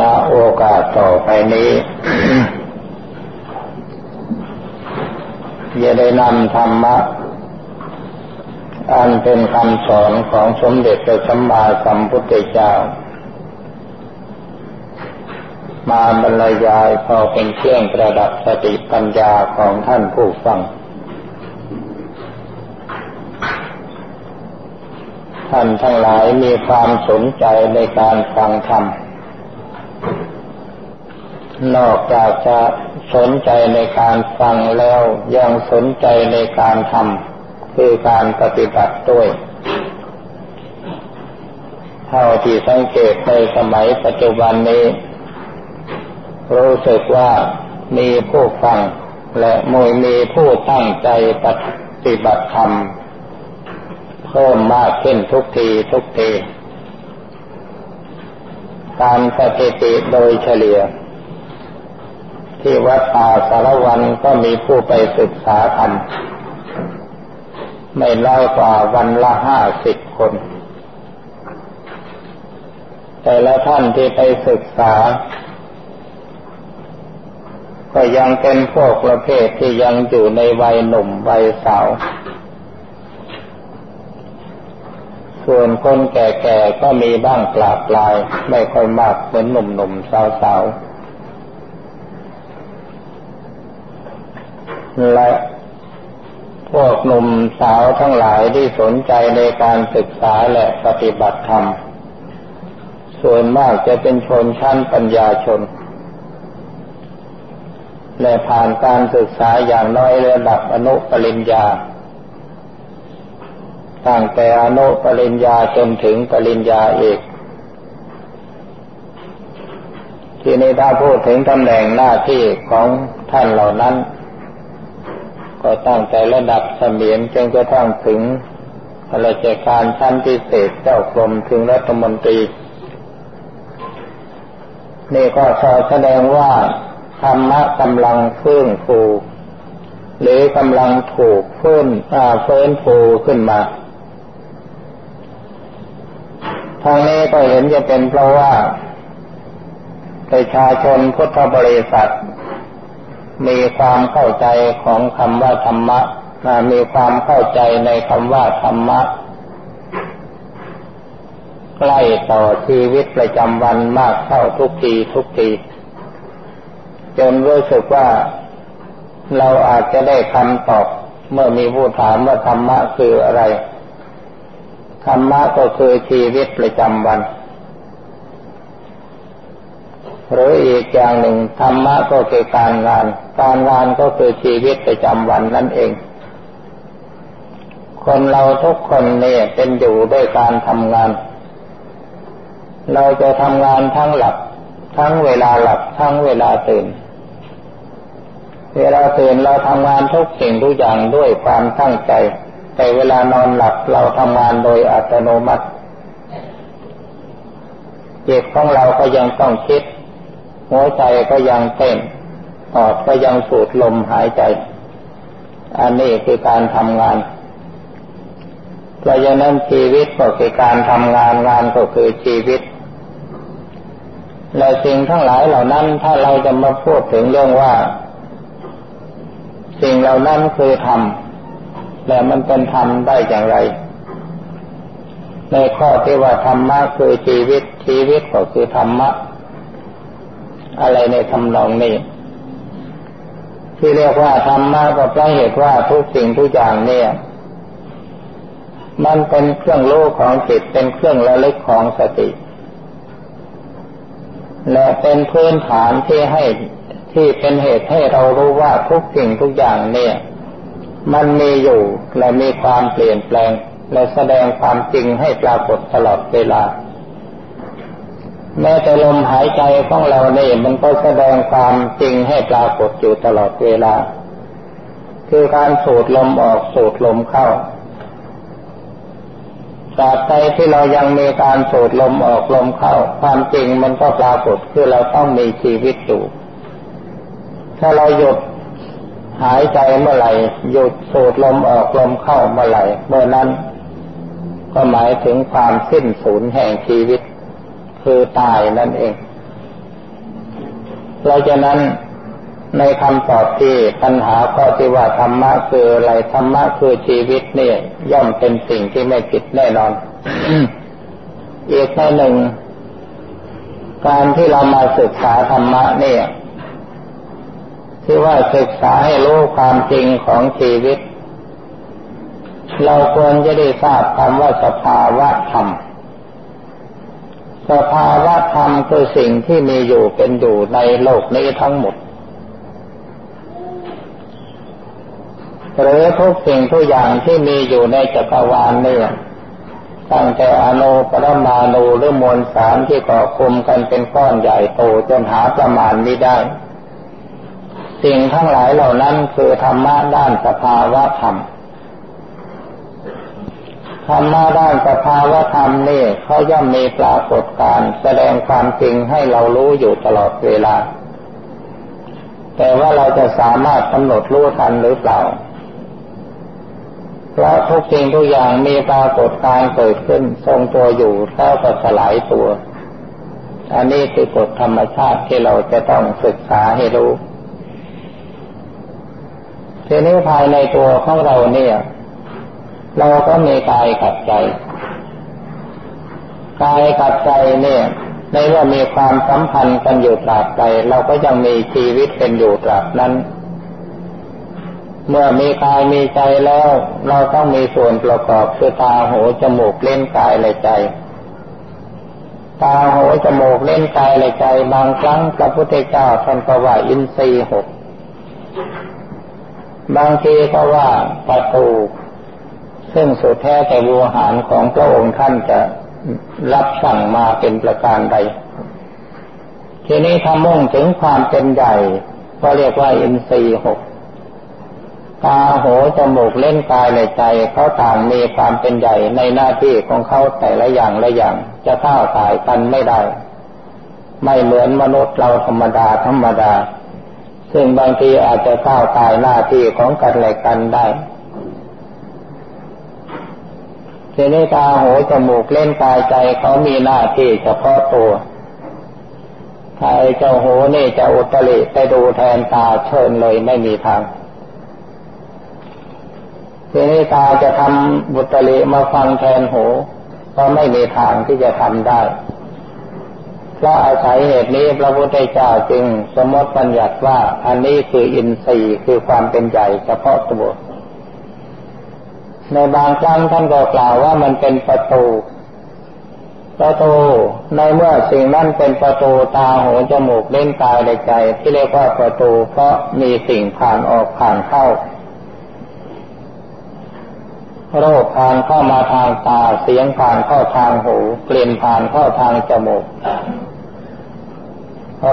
ณโอกาสต่อไปนี้ จะได้นำธรรมะ อันเป็นคำสอนของสมเด็จพระสัมมาสัมพุทธเจ้า มาบรรยายพอเป็นเครื่องประดับสติปัญญาของท่านผู้ฟังท่านทั้งหลายมีความสนใจในการฟังธรรม นอกจากจะสนใจในการฟังแล้วยังสนใจในการทำคือการปฏิบัติด้วย เท่าที่สังเกตในสมัยปัจจุบันนี้ รู้สึกว่ามีผู้ฟัง และมยมีผู้ตั้งใจปฏิบัติธรรมเพิ่มมากขึ้นทุกทีทุกทีการสถิติโดยเฉลี่ย ที่วัดป่าสารวันก็มีผู้ไปศึกษาธรรมไม่น้อยกว่าวันละห้าสิบคน แต่ละท่านที่ไปศึกษา ก็ยังเป็นพวกประเภทที่ยังอยู่ในวัยหนุ่มวัยสาว ส่วนคนแก่ๆก็มีบ้างปลาปลาย ไม่ค่อยมากเหมือนหนุ่มๆสาวๆ และพวกหนุ่มสาวทั้งหลายที่สนใจในการศึกษาและปฏิบัติธรรม ส่วนมากจะเป็นชนชั้นปัญญาชน และผ่านการศึกษาอย่างน้อยระดับอนุปริญญา ตั้งแต่อนุปริญญาจนถึงปริญญาเอก ที่นี้ถ้าพูดถึงตำแหน่งหน้าที่ของท่านเหล่านั้น ก็ตั้งแต่ระดับเสมียนจนกระทั่งถึงราชการชั้นพิเศษเจ้ากรมถึงรัฐมนตรี นี่ก็แสดงว่าธรรมะกำลังฟื้นฟูหรือกำลังถูกฟื้นเฟื้นฟูขึ้นมาทางนี้ก็เห็นจะเป็นเพราะว่าประชาชนพุทธบริษัท มีความเข้าใจของคำว่าธรรมะมีความเข้าใจในคำว่าธรรมะใกล้ต่อชีวิตประจำวันมากเข้าทุกทีทุกทีจนรู้สึกว่าเราอาจจะได้คำตอบ เมื่อมีผู้ถามว่าธรรมะคืออะไรธรรมะก็คือชีวิตประจำวัน หรืออีกอย่างหนึ่งธรรมะก็คือการงาน การงานก็คือชีวิตประจำวันนั่นเอง คนเราทุกคนเนี่ยเป็นอยู่ด้วยการทำงาน เราจะทำงานทั้งหลับ ทั้งเวลาหลับ ทั้งเวลาตื่น เวลาตื่นเราทำงานทุกสิ่งทุกอย่างด้วยความตั้งใจ แต่เวลานอนหลับเราทำงานโดยอัตโนมัติจิตของเราก็ยังต้องคิด หัวใจก็ยังเต้นปอดก็ยังสูดลมหายใจ อันนี้คือการทำงานเพราะฉะนั้นชีวิตก็คือการทำงานงานก็คือชีวิต และสิ่งทั้งหลายเหล่านั้นถ้าเราจะมาพูดถึงเรื่องว่า สิ่งเหล่านั้นคือธรรมและมันเป็นธรรมได้อย่างไร ในข้อที่ว่าธรรมะคือชีวิตชีวิตก็คือธรรมะ อะไรในทำนองนี้ ที่เรียกว่าธรรมะก็เพราะเหตุว่าทุกสิ่งทุกอย่างเนี่ย มันเป็นเครื่องรู้ของจิตเป็นเครื่องระลึกของสติ และเป็นพื้นฐานที่ให้ที่เป็นเหตุให้เรารู้ว่าทุกสิ่งทุกอย่างเนี่ย มันมีอยู่และมีความเปลี่ยนแปลง และแสดงความจริงให้ปรากฏตลอดเวลา แม้แต่ลมหายใจของเราเนี่ยมันก็แสดงความจริงให้ปรากฏอยู่ตลอดเวลา คือการสูดลมออกสูดลมเข้าตราบใดที่เรายังมีการสูดลมออกลมเข้า ความจริงมันก็ปรากฏคือเราต้องมีชีวิตอยู่ ถ้าเราหยุดหายใจเมื่อไหร่หยุดสูดลมออกลมเข้าเมื่อไหร่เมื่อนั้น ก็หมายถึงความสิ้นสูญแห่งชีวิต คือตายนั่นเองเราจะนั้นในคำตอบที่ปัญหาข้อที่ว่าธรรมะคืออะไรธรรมะคือชีวิตเนี่ย ย่อมเป็นสิ่งที่ไม่ผิดแน่นอน อีกในหนึ่ง การที่เรามาศึกษาธรรมะเนี่ยที่ว่าศึกษาให้รู้ความจริงของชีวิต เราควรจะได้ทราบคำว่าสภาวะธรรม สภาวะธรรมคือสิ่งที่มีอยู่เป็นอยู่ในโลกนี้ทั้งหมด หรือทุกสิ่งทุกอย่างที่มีอยู่ในจักรวาลนี่ตั้งแต่อนุปรมาณูหรือมวลสารที่ก่อคุมกันเป็นก้อนใหญ่โตจนหาประมาณไม่ได้ สิ่งทั้งหลายเหล่านั้นคือธรรมะด้านสภาวะธรรม ธรรมะด้านสภาวะธรรมนี่เขาย่อมมีปรากฏการแสดงความจริงให้เรารู้อยู่ตลอดเวลา แต่ว่าเราจะสามารถกำหนดรู้ทันหรือเปล่า เพราะทุกสิ่งทุกอย่างมีปรากฏการเกิดขึ้นทรงตัวอยู่แล้วก็สลายตัว อันนี้คือกฎธรรมชาติที่เราจะต้องศึกษาให้รู้ทีนี้ภายในตัวของเราเนี่ย เราก็มีกายกับใจ กายกับใจเนี่ย ในว่ามีความสัมพันธ์กันอยู่ตราบใดเราก็ยังมีชีวิตเป็นอยู่ตราบนั้น เมื่อมีกายมีใจแล้ว เราต้องมีส่วนประกอบคือตาหูจมูกเล่นกายและใจ ตาหูจมูกเล่นกายและใจ บางครั้งพระพุทธเจ้าท่านก็ว่าอินทรีย์หกบางทีก็ว่าประตู ซึ่งสุดแท้แต่วัวหารของพระองค์ท่านจะรับสั่งมาเป็นประการใด ทีนี้ถ้ามุ่งถึงความเป็นใหญ่ ก็เรียกว่าอินทรีหกตาหูจมูกเล่นกายในใจเขาต่างมีความเป็นใหญ่ในหน้าที่ของเขาแต่ละอย่างละอย่าง จะเข้าตายกันไม่ได้ ไม่เหมือนมนุษย์เราธรรมดาธรรมดา ซึ่งบางทีอาจจะเข้าตายหน้าที่ของกันและกันได้ ทีนี้ตาหูจมูกเล่นกายใจเขามีหน้าที่เฉพาะตัวถ้าไอ้เจ้าหูนี่จะอุตริไปดูแทนตาเชิญเลยไม่มีทางทีนี้ตาจะทำบุตรีมาฟังแทนหูก็ไม่มีทางที่จะทำได้เพราะอาศัยเหตุนี้พระพุทธเจ้าจึงสมมติบัญญัติว่าอันนี้คืออินทรีย์คือความเป็นใหญ่เฉพาะตัว ในบางครั้งท่านก็กล่าวว่ามันเป็นประตู ประตูในเมื่อสิ่งนั้นเป็นประตูตาหูจมูกเล่นกายในใจ ที่เรียกว่าประตูเพราะมีสิ่งผ่านออกผ่านเข้า โรคผ่านเข้ามาทางตาเสียงผ่านเข้าทางหูกลิ่นผ่านเข้าทางจมูก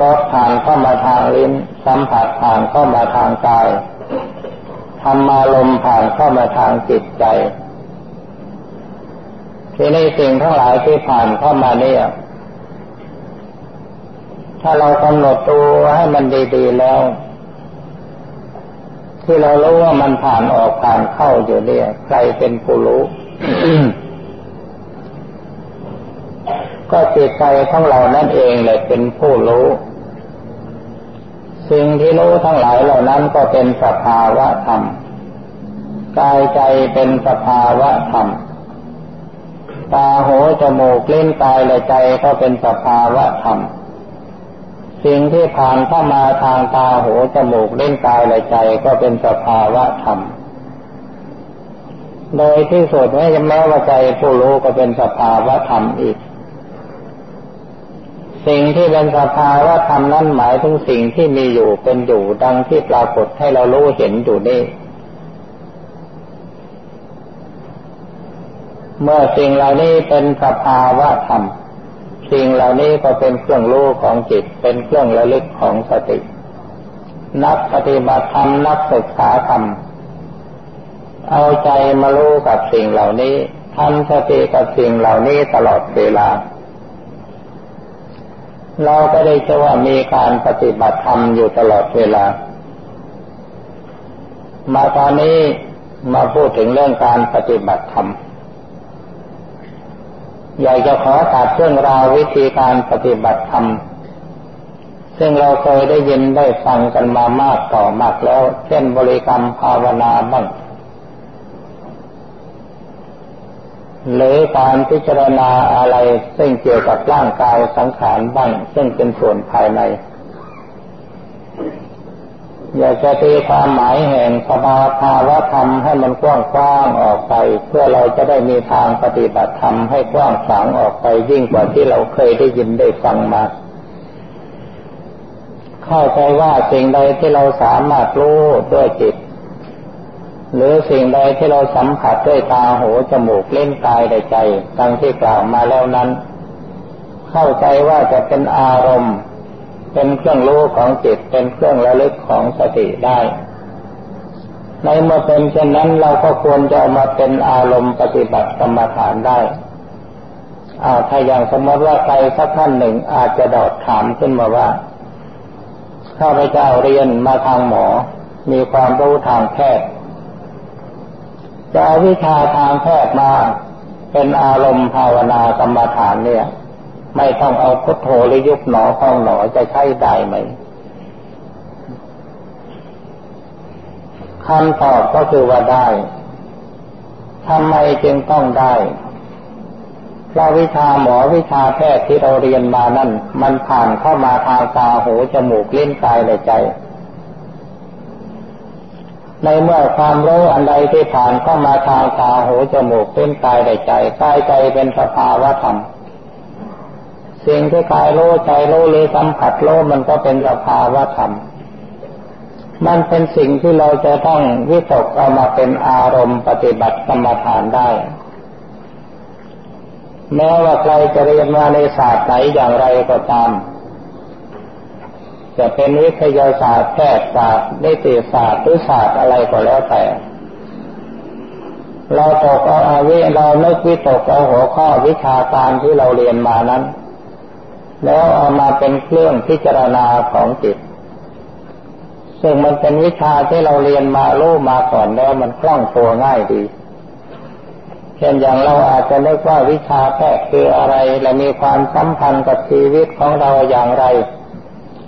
รสผ่านเข้ามาทางลิ้น สัมผัสผ่านเข้ามาทางกาย รรมารมผ่านเข้ามาทางจิตใจ ทีนี้สิ่งทั้งหลายที่ผ่านเข้ามาเนี่ย ถ้าเรากำหนดตัวให้มันดีๆแล้ว ที่เรารู้ว่ามันผ่านออกผ่านเข้าอยู่เนี่ย ใครเป็นผู้รู้ ก็จิตใจของเรานั่นเองเลยเป็นผู้รู้ สิ่งที่รู้ทั้งหลายเหล่านั้นก็เป็นสภาวะธรรม กายใจเป็นสภาวะธรรม ตาหูจมูกเล่นกายและใจก็เป็นสภาวะธรรม สิ่งที่ผ่านเข้ามาทางตาหูจมูกเล่นกายและใจก็เป็นสภาวะธรรม โดยที่สุดแม้แม้ว่าใจผู้รู้ก็เป็นสภาวะธรรมอีก สิ่งที่เป็นสภาวะธรรมนั้นหมายถึงสิ่งที่มีอยู่เป็นอยู่ดังที่ปรากฏให้เรารู้เห็นอยู่นี่ เมื่อสิ่งเหล่านี้เป็นสภาวะธรรม สิ่งเหล่านี้ก็เป็นเครื่องรู้ของจิต เป็นเครื่องระลึกของสติ นักปฏิบัติธรรมนักศึกษาธรรม เอาใจมารู้กับสิ่งเหล่านี้ทำสติกับสิ่งเหล่านี้ตลอดเวลา เราก็ได้จะว่ามีการปฏิบัติธรรมอยู่ตลอดเวลา มาตอนนี้มาพูดถึงเรื่องการปฏิบัติธรรม อยากจะขอตัดเรื่องราววิธีการปฏิบัติธรรม ซึ่งเราเคยได้ยินได้ฟังกันมามากต่อมากแล้ว เช่นบริกรรมภาวนาบ้าง หรือการพิจารณาอะไรซึ่งเกี่ยวกับร่างกายสังขารบ้างซึ่งเป็นส่วนภายใน อยากจะตีความหมายแห่งสภาภาวธรรมให้มันกว้างกว้างออกไป เพื่อเราจะได้มีทางปฏิบัติธรรมให้กว้างขวางออกไปยิ่งกว่าที่เราเคยได้ยินได้ฟังมาเข้าใจว่าสิ่งใดที่เราสามารถรู้ด้วยจิต หรือสิ่งใดที่เราสัมผัสด้วยตาหูจมูกเล่นกายใดใจดังที่กล่าวมาแล้วนั้น เข้าใจว่าจะเป็นอารมณ์ เป็นเครื่องรู้ของจิตเป็นเครื่องระลึกของสติได้ ในเมื่อเป็นเช่นนั้นเราก็ควรจะมาเป็นอารมณ์ปฏิบัติกรรมฐานได้อาถ้าอย่างสมมติว่าใครสักท่านหนึ่งอาจจะดอดถามขึ้นมาว่าข้าพเจ้าเรียนมาทางหมอ มีความรู้ทางแพทย์ จะวิชาทางแพทย์มาเป็นอารมณ์ภาวนากรรมฐานเนี่ย ไม่ต้องเอาพุทโธหรือยุบหนอพองหนอจะใช้ได้ไหมคำตอบก็คือว่าได้ทำไมจึงต้องได้เพราะวิชาหมอวิชาแพทย์ที่เราเรียนมานั่น มันผ่านเข้ามาทางตาหูจมูกเล่นกายและใจ ในเมื่อความรู้อันใดที่ผ่านเข้ามาทางตาหูจมูกเล่นกายและใจกายใจเป็นสภาวะธรรมสิ่งที่กายรู้ใจรู้หรือสัมผัสรู้มันก็เป็นสภาวะธรรมมันเป็นสิ่งที่เราจะต้องวิตกเอามาเป็นอารมณ์ปฏิบัติกรรมฐานได้ แม้ว่าใครจะเรียนมาในศาสตร์ไหนอย่างไรก็ตาม จะเป็นวิทยาศาสตร์แพทยศาสตร์นิติศาสตร์หรือศาสตร์อะไรก็แล้วแต่ เราตกเอาอาวิเราไม่วิตกเอาหัวข้อวิชาการที่เราเรียนมานั้น แล้วเอามาเป็นเครื่องพิจารณาของจิต ซึ่งมันเป็นวิชาที่เราเรียนมารู้มาก่อนแล้วมันคล่องตัวง่ายดีเช่นอย่างเราอาจจะนึกว่าวิชาแพทย์คืออะไร และมีความสัมพันธ์กับชีวิตของเราอย่างไร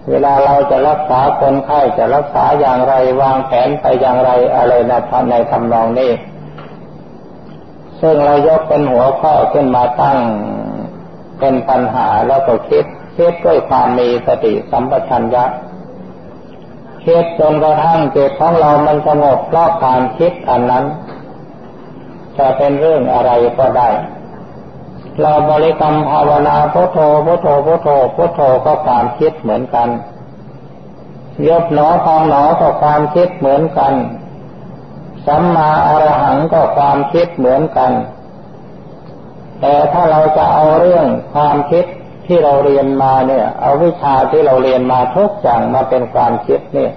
เวลาเราจะรักษาคนไข้จะรักษาอย่างไรวางแผนไปอย่างไรอะไรนะในทำนองนี้ ซึ่งเรายกเป็นหัวข้อขึ้นมาตั้งเป็นปัญหาแล้วก็คิดคิดด้วยความมีสติสัมปชัญญะคิดจนกระทั่งจิตของเรามันสงบเพราะการคิดอันนั้น จะเป็นเรื่องอะไรก็ได้ เราบริกรรมภาวนาพุทโธพุทโธพุทโธพุทโธก็ความคิดเหมือนกันยบหนอพองหนอก็ความคิดเหมือนกันสัมมาอรหังก็ความคิดเหมือนกัน แต่ถ้าเราจะเอาเรื่องความคิดที่เราเรียนมาเนี่ย เอาวิชาที่เราเรียนมาทุกอย่างมาเป็นความคิดเนี่ย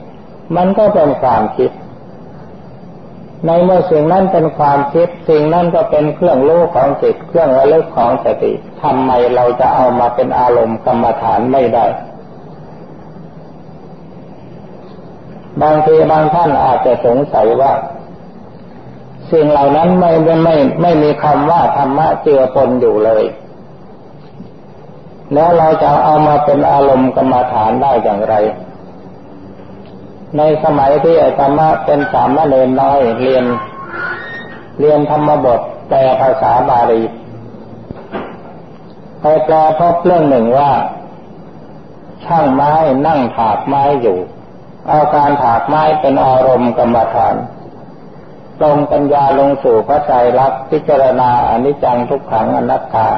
มันก็เป็นความคิด ในเมื่อสิ่งนั้นเป็นความคิดสิ่งนั้นก็เป็นเครื่องรู้ของจิตเครื่องระลึกของสติทำไมเราจะเอามาเป็นอารมณ์กรรมฐานไม่ได้ บางทีบางท่านอาจจะสงสัยว่า สิ่งเหล่านั้นไม่ไม่ไม่ไม่มีคำว่าธรรมะเจือปนอยู่เลย แล้วเราจะเอามาเป็นอารมณ์กรรมฐานได้อย่างไร ในสมัยที่อาตมาเป็นสามเณรน้อยเรียน เรียนธรรมบทแปลภาษาบาลีไปแปลพบเรื่องหนึ่งว่า ช่างไม้นั่งถากไม้อยู่ เอาการถากไม้เป็นอารมณ์กรรมฐานตรงปัญญาลงสู่พระใจรักพิจารณาอนิจจังทุกขังอนัตตา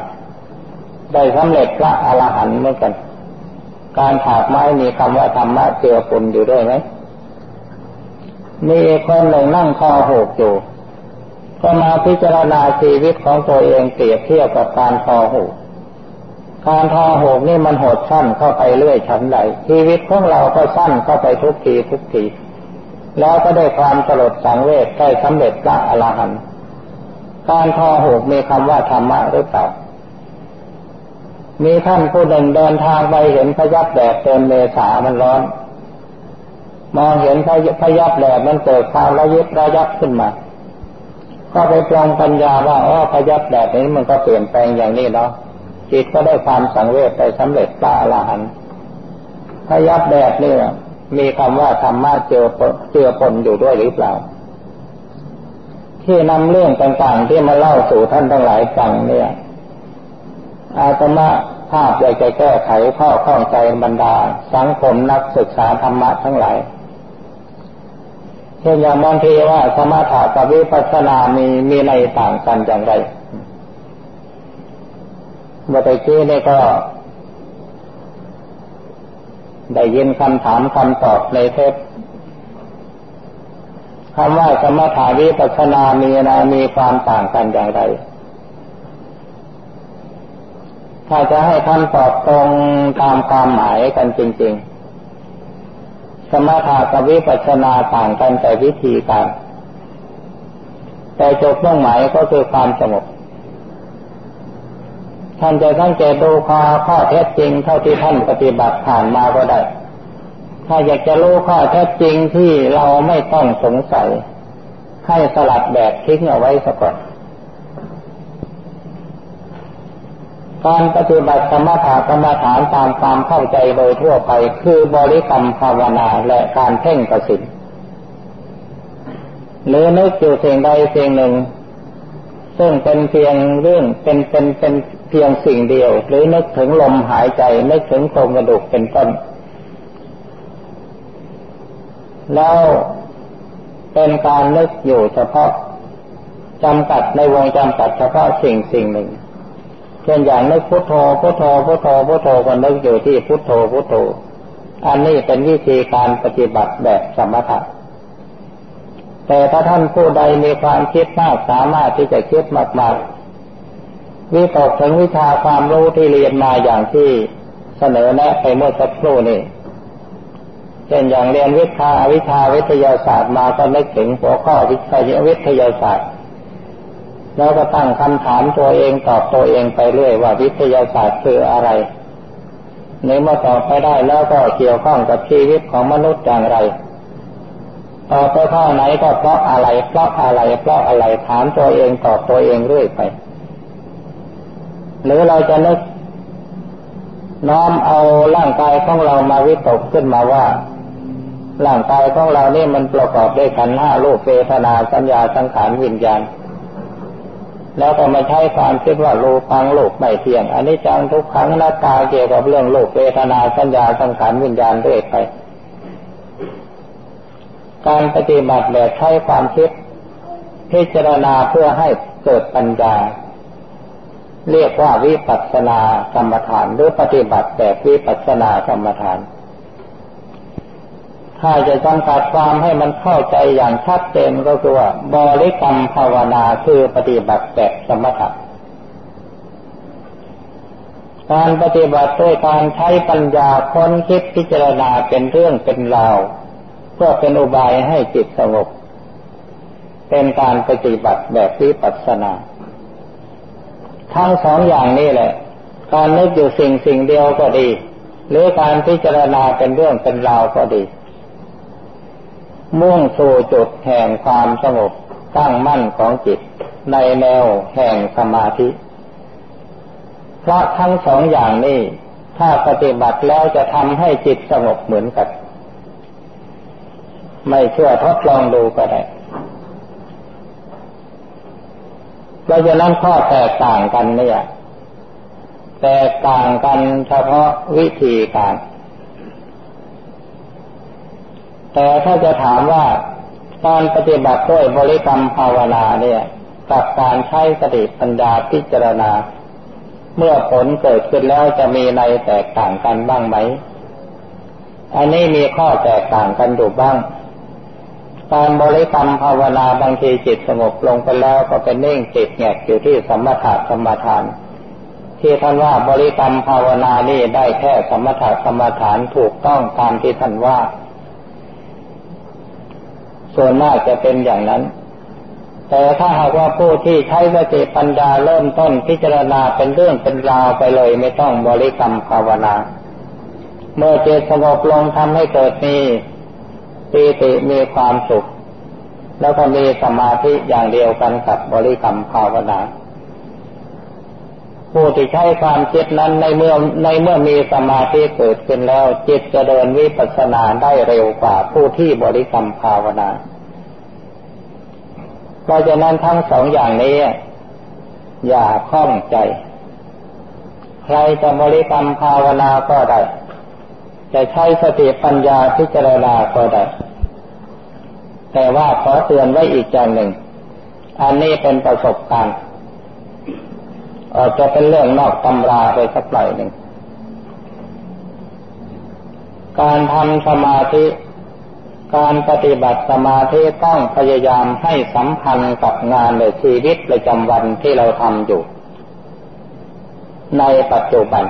ได้สำเร็จพระอรหันต์เหมือนกัน การถากไม้มีคำว่าธรรมะเจือปนอยู่ด้วยไหม มีคนหนึ่งนั่งคอหกอยู่ ก็มาพิจารณาชีวิตของตัวเองเปรียบเทียบกับการคอหกการทอหกนี่มันโหดสั้นเข้าไปเรื่อยชั้นใดชีวิตของเราก็สั้นเข้าไปทุกทีทุกที แล้วก็ได้ความสลดสังเวชได้สำเร็จพระอรหันต์การทอหกมีคำว่าธรรมะหรือเปล่ามีท่านผู้หนึ่งเดินทางไปเห็นพยับแดดเดินเมษามันร้อน องเห็นพยับแดดมันเกิดความระยิบระยับขึ้นมา ก็ไปปลองปัญญาว่าอ๋อพยับแดดนี้มันก็เปลี่ยนแปลงอย่างนี้เนาะจิตก็ได้ความสังเวชไปสำเร็จพระอรหันต์พยับแดดนี่มีคำว่าธรรมะเจือเจือปนอยู่ด้วยหรือเปล่า ที่นำเรื่องต่างๆที่มาเล่าสู่ท่านทั้งหลายฟังเนี่ย อาตมาภาพอยากจะแก้ไขข้อข้องใจบรรดา สังคมนักศึกษาธรรมะทั้งหลาย เช่นอย่างบางทีว่าสมถะกับวิปัสสนามีมีในต่างกันอย่างไรเมื่อตะกี้นี่ก็ ได้ยินคำถามคำตอบในเทปคำว่าสมถาวิปัสสนามีนะมีความต่างกันอย่างไร ถ้าจะให้ท่านตอบตรงตามความหมายกันจริง ๆ สมถะกับวิปัสสนาต่างกันแต่วิธีการแต่จบเรื่องหมายก็คือความสงบท่านจะตั้งใจดูข้อข้อเท็จจริงเท่าที่ท่านปฏิบัติผ่านมาก็ได้ ถ้าอยากจะรู้ข้อเท็จจริงที่เราไม่ต้องสงสัย ให้สลัดแบบทิ้งเอาไว้สักก่อน การปฏิบัติสมถะกรรมฐานตามความเข้าใจโดยทั่วไป คือบริกรรมภาวนาและการเพ่งประสิทธิ์หรือนึกอยู่สิ่งใดสิ่งหนึ่ง ซึ่งเป็นเพียงเรื่องเป็นเป็นเป็นเพียงสิ่งเดียว หรือนึกถึงลมหายใจนึกถึงโครงกระดูกเป็นต้น แล้วเป็นการนึกอยู่เฉพาะจำกัดในวงจำกัดเฉพาะสิ่งสิ่งหนึ่ง เช่นอย่างนึกพุทโธพุทโธพุทโธพุทโธก็นึกอยู่ที่พุทโธพุทโธ อันนี้เป็นวิธีการปฏิบัติแบบสมถะแต่ถ้าท่านผู้ใดมีความคิดมากสามารถที่จะคิดมากๆวิตกถึงวิชาความรู้ที่เรียนมาอย่างที่เสนอแนะไปเมื่อสักครู่นี้เช่นอย่างเรียนวิชาวิชาวิทยาศาสตร์มาก็นึกถึงหัวข้อวิทยาวิทยาศาสตร์ แล้วก็ตั้งคำถามตัวเองตอบตัวเองไปเรื่อยว่าวิทยาศาสตร์คืออะไรในเมื่อตอบไปได้แล้วก็เกี่ยวข้องกับชีวิตของมนุษย์อย่างไรตอบไปข้อไหนก็เพราะอะไร เพราะอะไร เพราะอะไรถามตัวเองตอบตัวเองเรื่อยไป หรือเราจะนึกน้อมเอาร่างกายของเรามาวิตกขึ้นมาว่าร่างกายของเรานี่มันประกอบด้วยขันห้ารูปเวทนาสัญญาสังขารวิญญาณ แล้วก็มาใช้ความคิดว่าโลปังโลกไม่เที่ยงอันนี้จังทุกครั้งหน้าตาเกี่ยวกับเรื่องโลกเวทนาสัญญาสังขารวิญญาณด้วยไป การปฏิบัติแบบใช้ความคิด พิจารณาเพื่อให้เกิดปัญญา เรียกว่าวิปัสสนากรรมฐานหรือปฏิบัติแบบวิปัสสนากรรมฐาน ถ้าจะจำกัดความให้มันเข้าใจอย่างชัดเจนก็คือว่าบริกรรมภาวนาคือปฏิบัติแบบสมถะการปฏิบัติด้วยการใช้ปัญญาค้นคิดพิจารณาเป็นเรื่องเป็นราวเพื่อเป็นอุบายให้จิตสงบ เป็นการปฏิบัติแบบวิปัสสนา ทั้งสองอย่างนี้แหละ การนึกอยู่สิ่งสิ่งเดียวก็ดี หรือการพิจารณาเป็นเรื่องเป็นราวก็ดี มุ่งสู่จุดแห่งความสงบตั้งมั่นของจิต ในแนวแห่งสมาธิ เพราะทั้งสองอย่างนี้ ถ้าปฏิบัติแล้วจะทำให้จิตสงบเหมือนกัน ไม่เชื่อทดลองดูก็ได้เราจะนั่งข้อแตกต่างกันเนี่ยแตกต่างกันเฉพาะวิธีการ แต่ถ้าจะถามว่าการปฏิบัติด้วยบริกรรมภาวนาเนี่ย กับการใช้สติปัญญาพิจารณา เมื่อผลเกิดขึ้นแล้วจะมีในแตกต่างกันบ้างไหม อันนี้มีข้อแตกต่างกันอยู่บ้างการบริกรรมภาวนาบางทีจิตสงบลงไปแล้วก็เป็นเน่งจิตแงกอยู่ที่สมถะสมถานทที่ท่านว่าบริกรรมภาวนานี่ได้แค่สมถะสมถานถูกต้องตามที่ท่านว่า ส่วนมากจะเป็นอย่างนั้น แต่ถ้าหากว่าผู้ที่ใช้สติปัญญาเริ่มต้นพิจารณาเป็นเรื่องเป็นราวไปเลยไม่ต้องบริกรรมภาวนา เมื่อจิตสงบลงทำให้เกิดมีปีติมีความสุข แล้วก็มีสมาธิอย่างเดียวกันกับบริกรรมภาวนา ผู้ที่ใช้ความคิดนั้นในเมื่อในเมื่อมีสมาธิเกิดขึ้นแล้ว จิตจะเดินวิปัสสนาได้เร็วกว่าผู้ที่บริกรรมภาวนา เพราะฉะนั้นทั้งสองอย่างนี้ อย่าคล้องใจ ใครจะบริกรรมภาวนาก็ได้ จะใช้สติปัญญาพิจารณาก็ได้ แต่ว่าขอเตือนไว้อีกอย่างหนึ่ง อันนี้เป็นประสบการณ์ อาจจะเป็นเรื่องนอกตำราไปสักหน่อยหนึ่ง การทำสมาธิ การปฏิบัติสมาธิต้องพยายามให้สัมพันธ์กับงานในชีวิตประจำวันที่เราทำอยู่ ในปัจจุบัน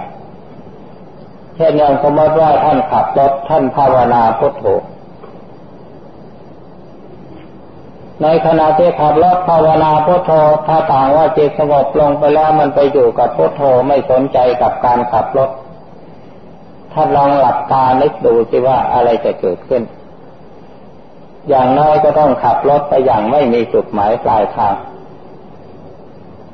เช่นอย่างสมมติว่าท่านขับรถท่านภาวนาพุทโธ ในขณะที่ขับรถภาวนาพุทโธถ้าต่างว่าจิตสงบลงไปแล้วมันไปอยู่กับพุทโธไม่สนใจกับการขับรถถ้าลองหลับตานึกดูสิว่าอะไรจะเกิดขึ้น อย่างน้อยก็ต้องขับรถไปอย่างไม่มีจุดหมายปลายทาง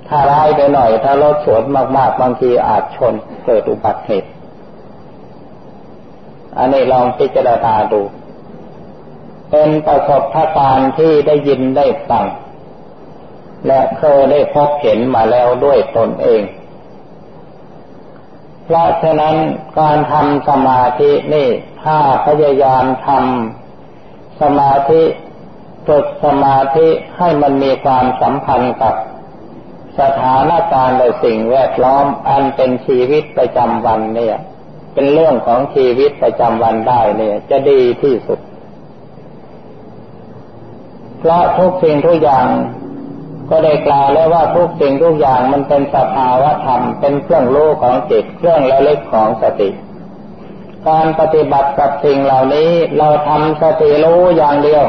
ถ้าร้ายไปหน่อยถ้ารถสวนมาก ๆ บางทีอาจชนเกิดอุบัติเหตุ อันนี้ลองพิจารณาดู เป็นประสบการณ์ที่ได้ยินได้ฟังและเคยได้พบเห็นมาแล้วด้วยตนเอง เพราะฉะนั้นการทำสมาธินี่ถ้าพยายามทำสมาธิฝึกสมาธิให้มันมีความสัมพันธ์กับสถานการณ์และสิ่งแวดล้อมอันเป็นชีวิตประจำวันเนี่ย เป็นเรื่องของชีวิตประจำวันได้เนี่ย จะดีที่สุด เพราะทุกสิ่งทุกอย่าง ก็ได้กล่าวแล้วว่าทุกสิ่งทุกอย่างมันเป็นสภาวะธรรมเป็นเครื่องรู้ของจิตเครื่องระลึกของสติ การปฏิบัติกับสิ่งเหล่านี้เราทำสติรู้อย่างเดียว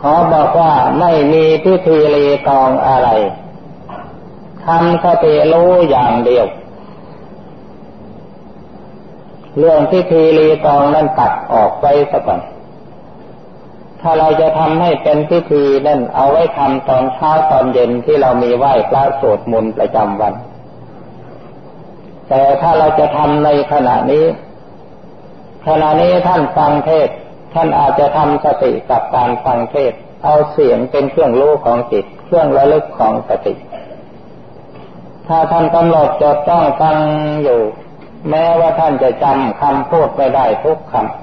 ขอบอกว่าไม่มีพิธีรีตองอะไรทำสติรู้อย่างเดียว เรื่องพิธีรีตองนั้นตัดออกไปสักก่อน ถ้าเราจะทำให้เป็นพิธีนั่นเอาไว้ทำตอนเช้าตอนเย็นที่เรามีไหว้พระสวดมนต์ประจำวัน แต่ถ้าเราจะทำในขณะนี้ ขณะนี้ท่านฟังเทศ ท่านอาจจะทำสติกับการฟังเทศ เอาเสียงเป็นเครื่องรู้ของจิต เครื่องระลึกของสติ ถ้าท่านกำหนดจดต้องฟังอยู่ แม้ว่าท่านจะจำคำพูดไม่ได้ทุกคำ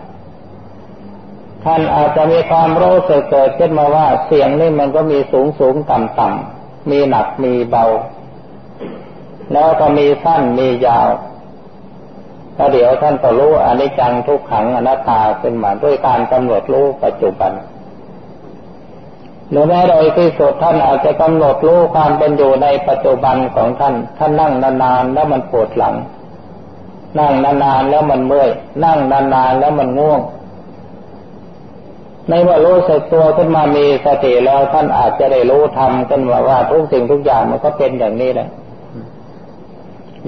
ท่านอาจจะมีความรู้สึกเกิดขึ้นมาว่าเสียงนี่มันก็มีสูงสูงต่ำต่ำมีหนักมีเบา แล้วก็มีสั้นมียาวถ้าเดี๋ยวท่านก็รู้อนิจจังทุกขังอนัตตาขึ้นมาด้วยการกำหนดรู้ปัจจุบันหรือแม้โดยที่สุดท่านอาจจะกำหนดรู้ความเป็นอยู่ในปัจจุบันของท่าน ท่านนั่งนานๆแล้วมันปวดหลัง นั่งนานๆแล้วมันเมื่อย นั่งนานๆแล้วมันง่วง ในเมื่อรู้สึกตัวขึ้นมามีสติแล้วท่านอาจจะได้รู้ทำกันว่าว่าทุกสิ่งทุกอย่างมันก็เป็นอย่างนี้แหละ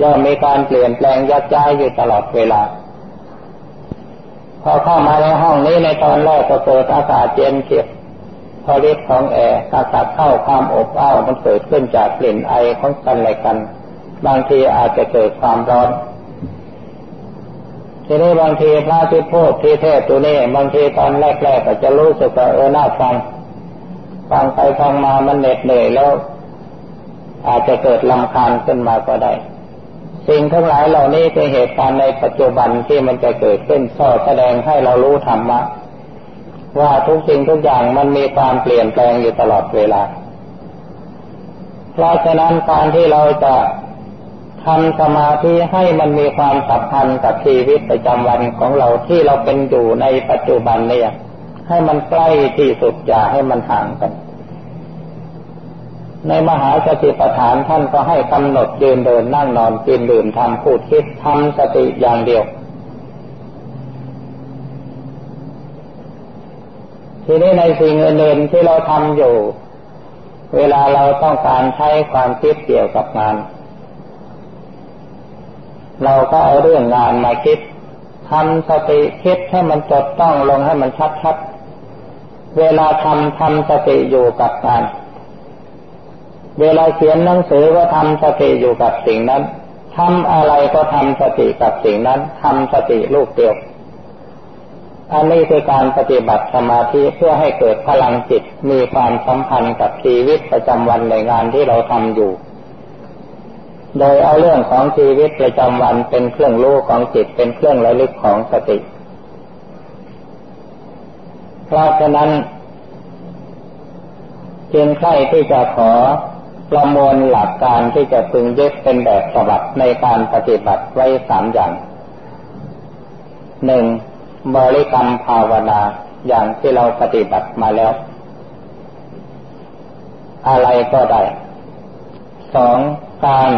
ย่อมมีการเปลี่ยนแปลงยักย้ายอยู่ตลอดเวลา พอเข้ามาในห้องนี้ในตอนแรกก็เกิดอากาศเย็นเฉียบพอฤทธิ์ของแอร์อากาศเข้าความอบอ้าวมันเกิดขึ้นจากกลิ่นไอของกันและกัน บางทีอาจจะเกิดความร้อน ทีนี้บางทีพระที่พูดที่เทศตัวนี้บางทีตอนแรกๆก็จจะรู้สึกว่าเออน่าฟังฟังไปฟังมามันเหน็ดเหนื่อยแล้ว อาจจะเกิดลำคาญขึ้นมาก็ได้ สิ่งทั้งหลายเหล่านี้เป็นเหตุการณ์ในปัจจุบันที่มันจะเกิดขึ้นสอแสดงให้เรารู้ธรรมะว่าทุกสิ่งทุกอย่างมันมีความเปลี่ยนแปลงอยู่ตลอดเวลา เพราะฉะนั้นการที่เราจะ ทำสมาธิให้มันมีความสัมพันธ์กับชีวิตประจำวันของเราที่เราเป็นอยู่ในปัจจุบันเนี่ย ให้มันใกล้ที่สุดอย่าให้มันห่างกัน ในมหาสติปัฏฐานท่านก็ให้กำหนดยืนเดินนั่งนอนกินดื่มทำพูดคิดทำสติอย่างเดียวทีนี้ในสิ่งอื่นๆที่เราทำอยู่ เวลาเราต้องการใช้ความคิดเกี่ยวกับงาน เราก็เอาเรื่องงานมาคิดทำสติคิดให้มันจดต้องลงให้มันชัดๆเวลาทำทำสติอยู่กับงานเวลาเขียนหนังสือก็ทำสติอยู่กับสิ่งนั้นทำอะไรก็ทำสติกับสิ่งนั้นทำสติลูกเดียวอันนี้คือการปฏิบัติสมาธิเพื่อให้เกิดพลังจิตมีความสัมพันธ์กับชีวิตประจำวันในงานที่เราทำอยู่ โดยเอาเรื่องของชีวิตประจำวันเป็นเครื่องรู้ของจิตเป็นเครื่องระลึกของสติ เพราะฉะนั้นจึงใคร่ที่จะขอประมวลหลักการที่จะพึงยึดเป็นแบบฉบับในการปฏิบัติไว้สามอย่างหนึ่งบริกรรมภาวนาอย่างที่เราปฏิบัติมาแล้ว อะไรก็ได้สองการ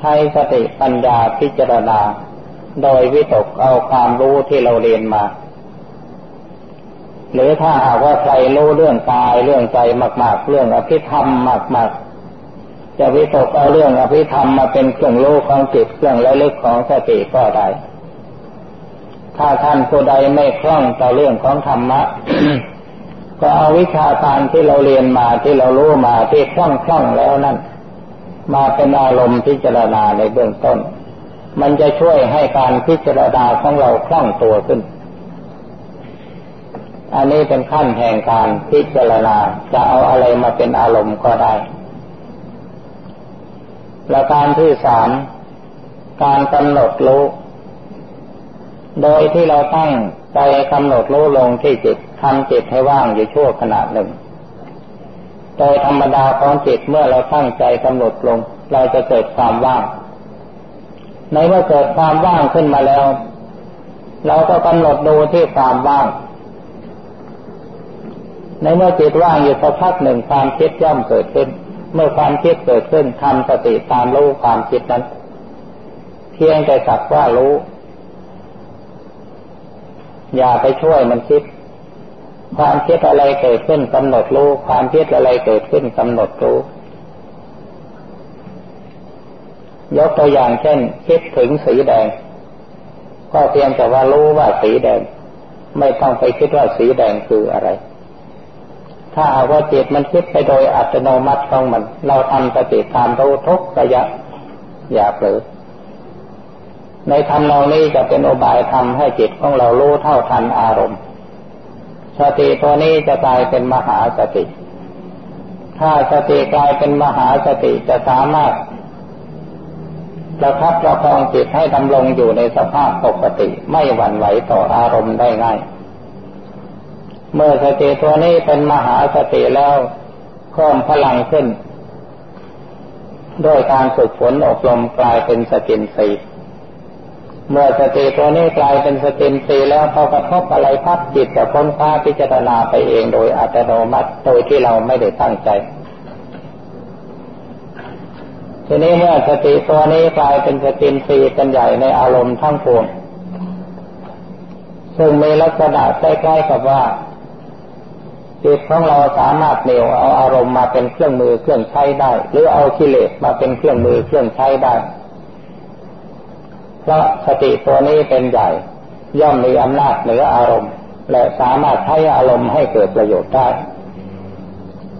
ใช้สติปัญญาพิจารณา โดยวิตกเอาความรู้ที่เราเรียนมา หรือถ้าหากว่าใครรู้เรื่องกายเรื่องใจมาก ๆ เรื่องอภิธรรมมากๆจะวิตกเอาเรื่องอภิธรรมมาเป็นเครื่องรู้ของจิตเครื่องระลึกของสติก็ได้ถ้าท่านผู้ใดไม่คล่องต่อเรื่องของธรรมะ ก็เอาวิชาการที่เราเรียนมาที่เรารู้มาที่คล่องคล่องแล้วนั่น มาเป็นอารมณ์พิจารณาในเบื้องต้น มันจะช่วยให้การพิจารณาของเราคล่องตัวขึ้น อันนี้เป็นขั้นแห่งการพิจารณาจะเอาอะไรมาเป็นอารมณ์ก็ได้และการที่สามการกำหนดรู้ โดยที่เราตั้งใจกำหนดรู้ลงที่จิตทำจิตให้ว่างอยู่ชั่วขณะหนึ่ง โดยธรรมดาของจิตเมื่อเราตั้งใจกำหนดลง เราจะเกิดความว่าง ในเมื่อเกิดความว่างขึ้นมาแล้ว เราก็กำหนดดูที่ความว่าง ในเมื่อจิตว่างอยู่สักพักหนึ่งความคิดย่อมเกิดขึ้น เมื่อความคิดเกิดขึ้นทำสติตามรู้ความคิดนั้น เพียงแต่สักว่ารู้ อย่าไปช่วยมันคิด ความคิดอะไรเกิดขึ้นกำหนดรู้ ความคิดอะไรเกิดขึ้นกำหนดรู้ ยกตัวอย่างเช่น คิดถึงสีแดง ก็เพียงแต่ว่ารู้ว่าสีแดง ไม่ต้องไปคิดว่าสีแดงคืออะไร ถ้าว่าจิตมันคิดไปโดยอัตโนมัติของมัน เราทำสติตามรู้ทุกระยะ อย่าเผลอในธรรมนองนี้จะเป็นอบายทำให้จิตของเรารู้เท่าทันอารมณ์ สติตัวนี้จะกลายเป็นมหาสติ ถ้าสติกลายเป็นมหาสติจะสามารถประคับประคองจิตให้ดำรงอยู่ในสภาพปกติไม่หวั่นไหวต่ออารมณ์ได้ง่าย เมื่อสติตัวนี้เป็นมหาสติแล้วเพิ่มพลังขึ้นด้วยการฝึกฝนอบรมกลายเป็นสตินสี เมื่อสติตัวนี้กลายเป็นสตินสีแล้วพอกระทบอะไรพับจิตจะพ้นฟ้าพิจารณาไปเองโดยอัตโนมัติโดยที่เราไม่ได้ตั้งใจทีนี้เมื่อสติตัวนี้กลายเป็นสตินสีเป็นใหญ่ในอารมณ์ทั้งปวงซึ่งมีลักษณะใกล้ๆกับว่าจิตของเราสามารถเหนี่ยวเอาอารมณ์มาเป็นเครื่องมือเครื่องใช้ได้ หรือเอากิเลสมาเป็นเครื่องมือเครื่องใช้ได้ พราะสติตัวนี้เป็นใหญ่ ย่อมมีอำนาจเหนืออารมณ์ และสามารถใช้อารมณ์ให้เกิดประโยชน์ได้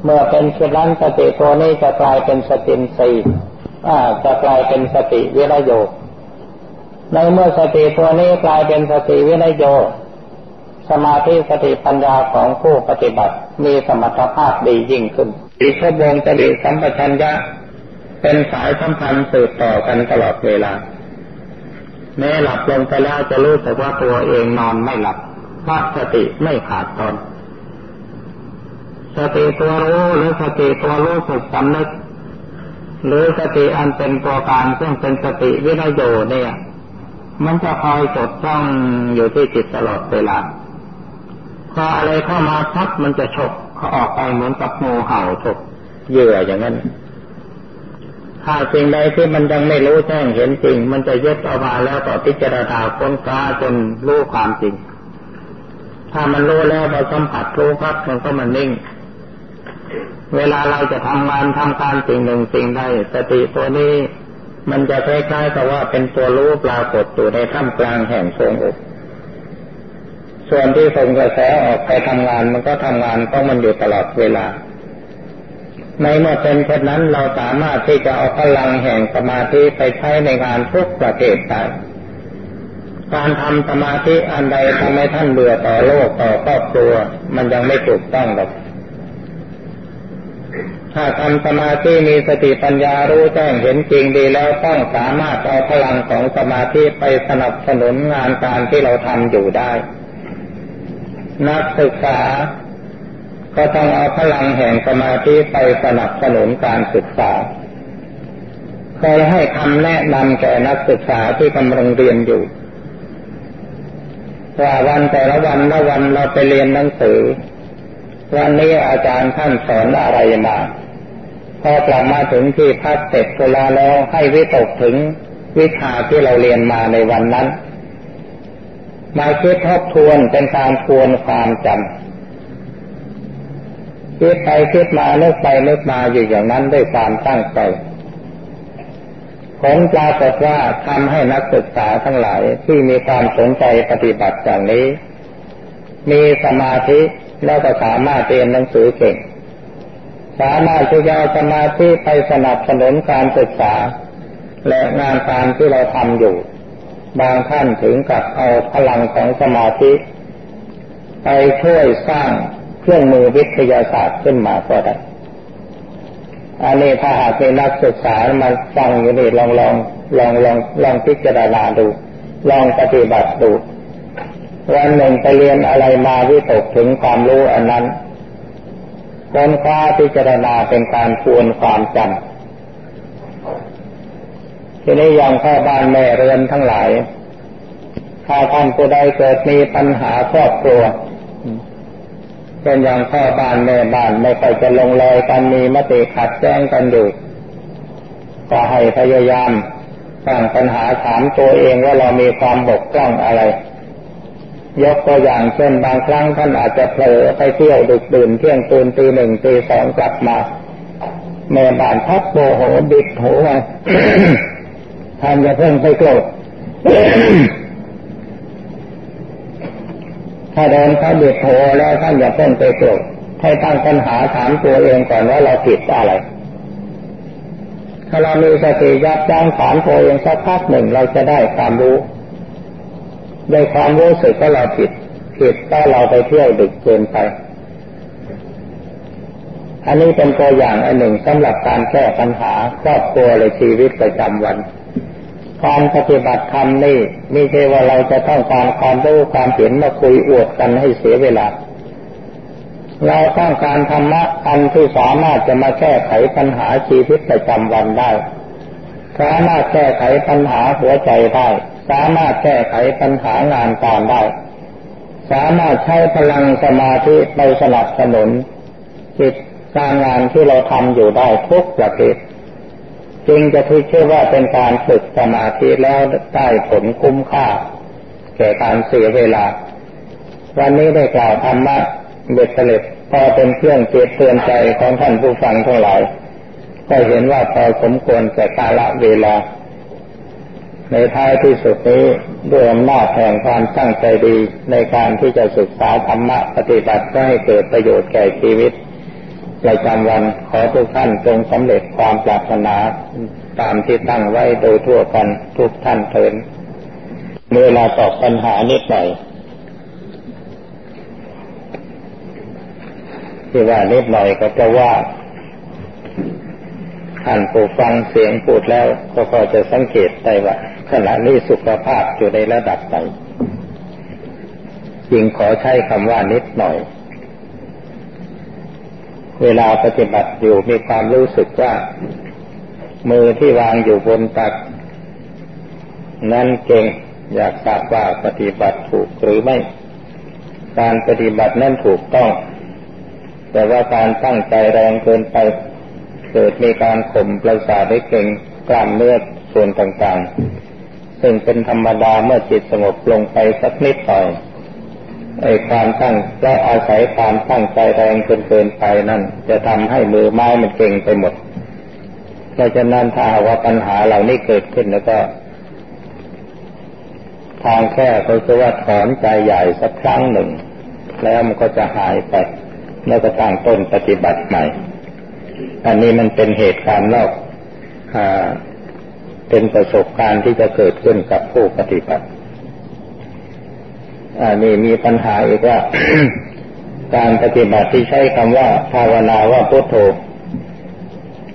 เมื่อเป็นเช่นนั้นสติตัวนี้จะกลายเป็นสตินสีจะกลายเป็นสติวิริโยในเมื่อสติตัวนี้กลายเป็นสติวิริโยสมาธิสติปัญญาของผู้ปฏิบัติมีสมรรถภาพดียิ่งขึ้นอีกชั่วโมงจะมีสัมปชัญญะเป็นสายสัมพันธ์สืบต่อกันตลอดเวลา แม้หลับลงไปแล้วจะรู้สึกว่าตัวเองนอนไม่หลับเพราะสติไม่ขาดตอนสติตัวรู้หรือสติตัวรู้สึกสำนึกหรือสติอันเป็นตัวการซึ่งเป็นสติวิริโยเนี่ย มันจะคอยจดจ้องอยู่ที่จิตตลอดเวลาพออะไรเข้ามาพับมันจะฉกเขาออกไปเหมือนกับงูเห่าฉกเหยื่ออย่างนั้น ถ้าสิ่งใดที่มันยังไม่รู้แจ้งเห็นจริง มันจะยึดเอามาแล้วต่อพิจารณาค้นคว้าจนรู้ความจริง ถ้ามันรู้แล้วเราสัมผัสรู้พักมันก็มันนิ่ง เวลาเราจะทำงานทำการสิ่งหนึ่งสิ่งใดสติตัวนี้ มันจะคล้ายๆกับว่าเป็นตัวรู้ปรากฏอยู่ในท่ามกลางแห่งทรงอกส่วนที่ส่งกระแสออกไปทำงานมันก็ทำงานเพราะมันอยู่ตลอดเวลา ในเมื่อเป็นเช่นนั้นเราสามารถที่จะเอาพลังแห่งสมาธิไปใช้ในงานทุกประเภทได้การทำสมาธิอันใดทำให้ท่านเบื่อต่อโลกต่อครอบครัว มันยังไม่ถูกต้องหรอกถ้าทำสมาธิมีสติปัญญารู้แจ้งเห็นจริงดีแล้วต้องสามารถเอาพลังของสมาธิไปสนับสนุนงานการที่เราทำอยู่ได้ นักศึกษา ก็ต้องเอาพลังแห่งสมาธิไปสนับสนุนการศึกษา เคยให้คำแนะนำแก่นักศึกษาที่กำลังเรียนอยู่ว่าวันแต่ละวันละวันเราไปเรียนหนังสือ วันนี้อาจารย์ท่านสอนอะไรมาพอกลับมาถึงที่พักเสร็จเวลาแล้วให้วิตกถึงวิชาที่เราเรียนมาในวันนั้น มาคิดทบทวนเป็นการทวนความจำ คิดไปคิดมาเลิกไปเลิกมาอยู่อย่างนั้นด้วยความตั้งใจผลปรากฏว่าทำให้นักศึกษาทั้งหลายที่มีความสนใจปฏิบัติอย่างนี้ มีสมาธิแล้วก็สามารถเรียนหนังสือเก่ง สามารถที่จะเอาสมาธิไปสนับสนุนการศึกษา และงานการที่เราทำอยู่ บางท่านถึงกับเอาพลังของสมาธิ ไปช่วยสร้าง เครื่องมือวิทยาศาสตร์ขึ้นมาก็ได้ อันนี้ถ้าหากมีนักศึกษามาฟังอยู่นี่ลองลองลองลองลองพิจารณาดู ลองปฏิบัติดูวันหนึ่งไปเรียนอะไรมาวิตกถึงความรู้อันนั้นค้นคว้าพิจารณาเป็นการทวนความจำทีนี้ยังพ่อบ้านแม่เรือนทั้งหลายถ้าท่านผู้ใดเกิดมีปัญหาครอบครัว เป็นอย่างพ่อบ้านแม่บ้านไม่ค่อยจะลงรอยกันมีมติขัดแย้งกันอยู่ก็ให้พยายามสร้างปัญหาถามตัวเองว่าเรามีความบกพร่องอะไร ยกตัวอย่างเช่นบางครั้งท่านอาจจะเผลอไปเที่ยวดึกดื่นเที่ยงคืนตีหนึ่งตีสองกลับมาแม่บ้านทักโมโหบิดหัวท่านจะเพิ่งไปโกรธ ถ้าเดินเขาเบียดโถแล้วท่านอย่าเพิ่งไปโกรธให้ตั้งปัญหาถามตัวเองก่อนว่าเราผิดอะไร ถ้าเรามีสติยับยั้งถามตัวเองสักพักหนึ่งเราจะได้ความรู้ด้วยความรู้สึกว่าเราผิด ผิดถ้าเราไปเที่ยวดึกเกินไป อันนี้เป็นตัวอย่างอันหนึ่งสำหรับการแก้ปัญหาครอบครัวและชีวิตประจำวัน การปฏิบัติธรรมนี่ไม่ใช่ว่าเราจะต้องการความรู้ความเห็นมาคุยอวดกันให้เสียเวลา เราต้องการธรรมะอันที่สามารถจะมาแก้ไขปัญหาชีวิตประจำวันได้ สามารถแก้ไขปัญหาหัวใจได้ สามารถแก้ไขปัญหางานการได้ สามารถใช้พลังสมาธิไปสนับสนุนจิตการงานที่เราทำอยู่ได้ทุกประเภท จึงจะที่ชื่อว่าเป็นการฝึกสมาธิแล้วได้ผลคุ้มค่าแก่การเสียเวลา วันนี้ได้กล่าวธรรมะเบ็ดเสร็จพอเป็นเครื่องเตือนเตือนใจของท่านผู้ฟังทั้งหลายก็เห็นว่าพอสมควรแก่กาละเวลา ในท้ายที่สุดนี้ด้วยอำนาจแห่งความตั้งใจดีในการที่จะศึกษาธรรมะปฏิบัติให้เกิดประโยชน์แก่ชีวิต ประจำวันขอทุกท่านจงสำเร็จความปรารถนาตามที่ตั้งไว้โดยทั่วกันทุกท่านเถิดเมื่อเราตอบปัญหานิดหน่อยที่ว่านิดหน่อยก็จะว่าท่านผู้ฟังเสียงพูดแล้ว ก็พอจะสังเกตได้ว่าขณะนี้สุขภาพอยู่ในระดับไหนจึงขอใช้คำว่านิดหน่อย เวลาปฏิบัติอยู่มีความรู้สึกว่า มือที่วางอยู่บนตัก นั้นเก่งอยากทราบว่าปฏิบัติถูกหรือไม่ การปฏิบัตินั้นถูกต้อง แต่ว่าการตั้งใจแรงเกินไปเกิดมีการข่มประสาทได้เก่งกล้ามเนื้อส่วนต่างๆ ซึ่งเป็นธรรมดาเมื่อจิตสงบลงไปสักนิดหน่อย ไอ้ความตั้งและอาศัยความตั้งใจแรงเกินเกินไปนั่น จะทำให้มือไม้มันเก่งไปหมด เพราะฉะนั้นถ้าว่าปัญหาเหล่านี้เกิดขึ้นแล้วก็ ทางแค่ก็คือว่าถอนใจใหญ่สักครั้งหนึ่ง แล้วมันก็จะหายไป แล้วก็ตั้งต้นปฏิบัติใหม่ อันนี้มันเป็นเหตุการณ์นอกเป็นประสบการณ์ที่จะเกิดขึ้นกับผู้ปฏิบัติ อันนี้มีปัญหาอีกว่า การปฏิบัติที่ใช้คำว่า ภาวนาว่าพุทโธ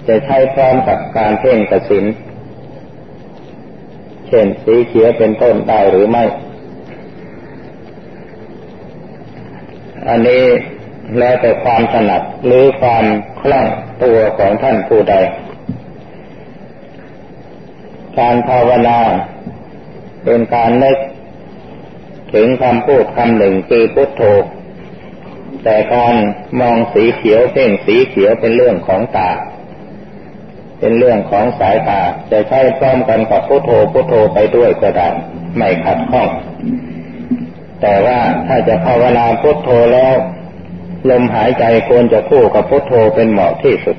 จะใช้พร้อมกับการเพ่งกสินเช่นสีเขียวเป็นต้นได้หรือไม่ อันนี้แล้วแต่ความถนัดหรือความคล่องตัวของท่านผู้ใด การภาวนาเป็นการนึก ถึงคำพูดคำหนึ่งคือพุทโธ แต่การมองสีเขียวเพ่งสีเขียวเป็นเรื่องของตา เป็นเรื่องของสายตาจะใช้พร้อมกันกับพุทโธพุทโธไปด้วยก็ได้ไม่ขัดข้อง แต่ว่าถ้าจะภาวนาพุทโธแล้ว ลมหายใจควรจะคู่กับพุทโธเป็นเหมาะที่สุด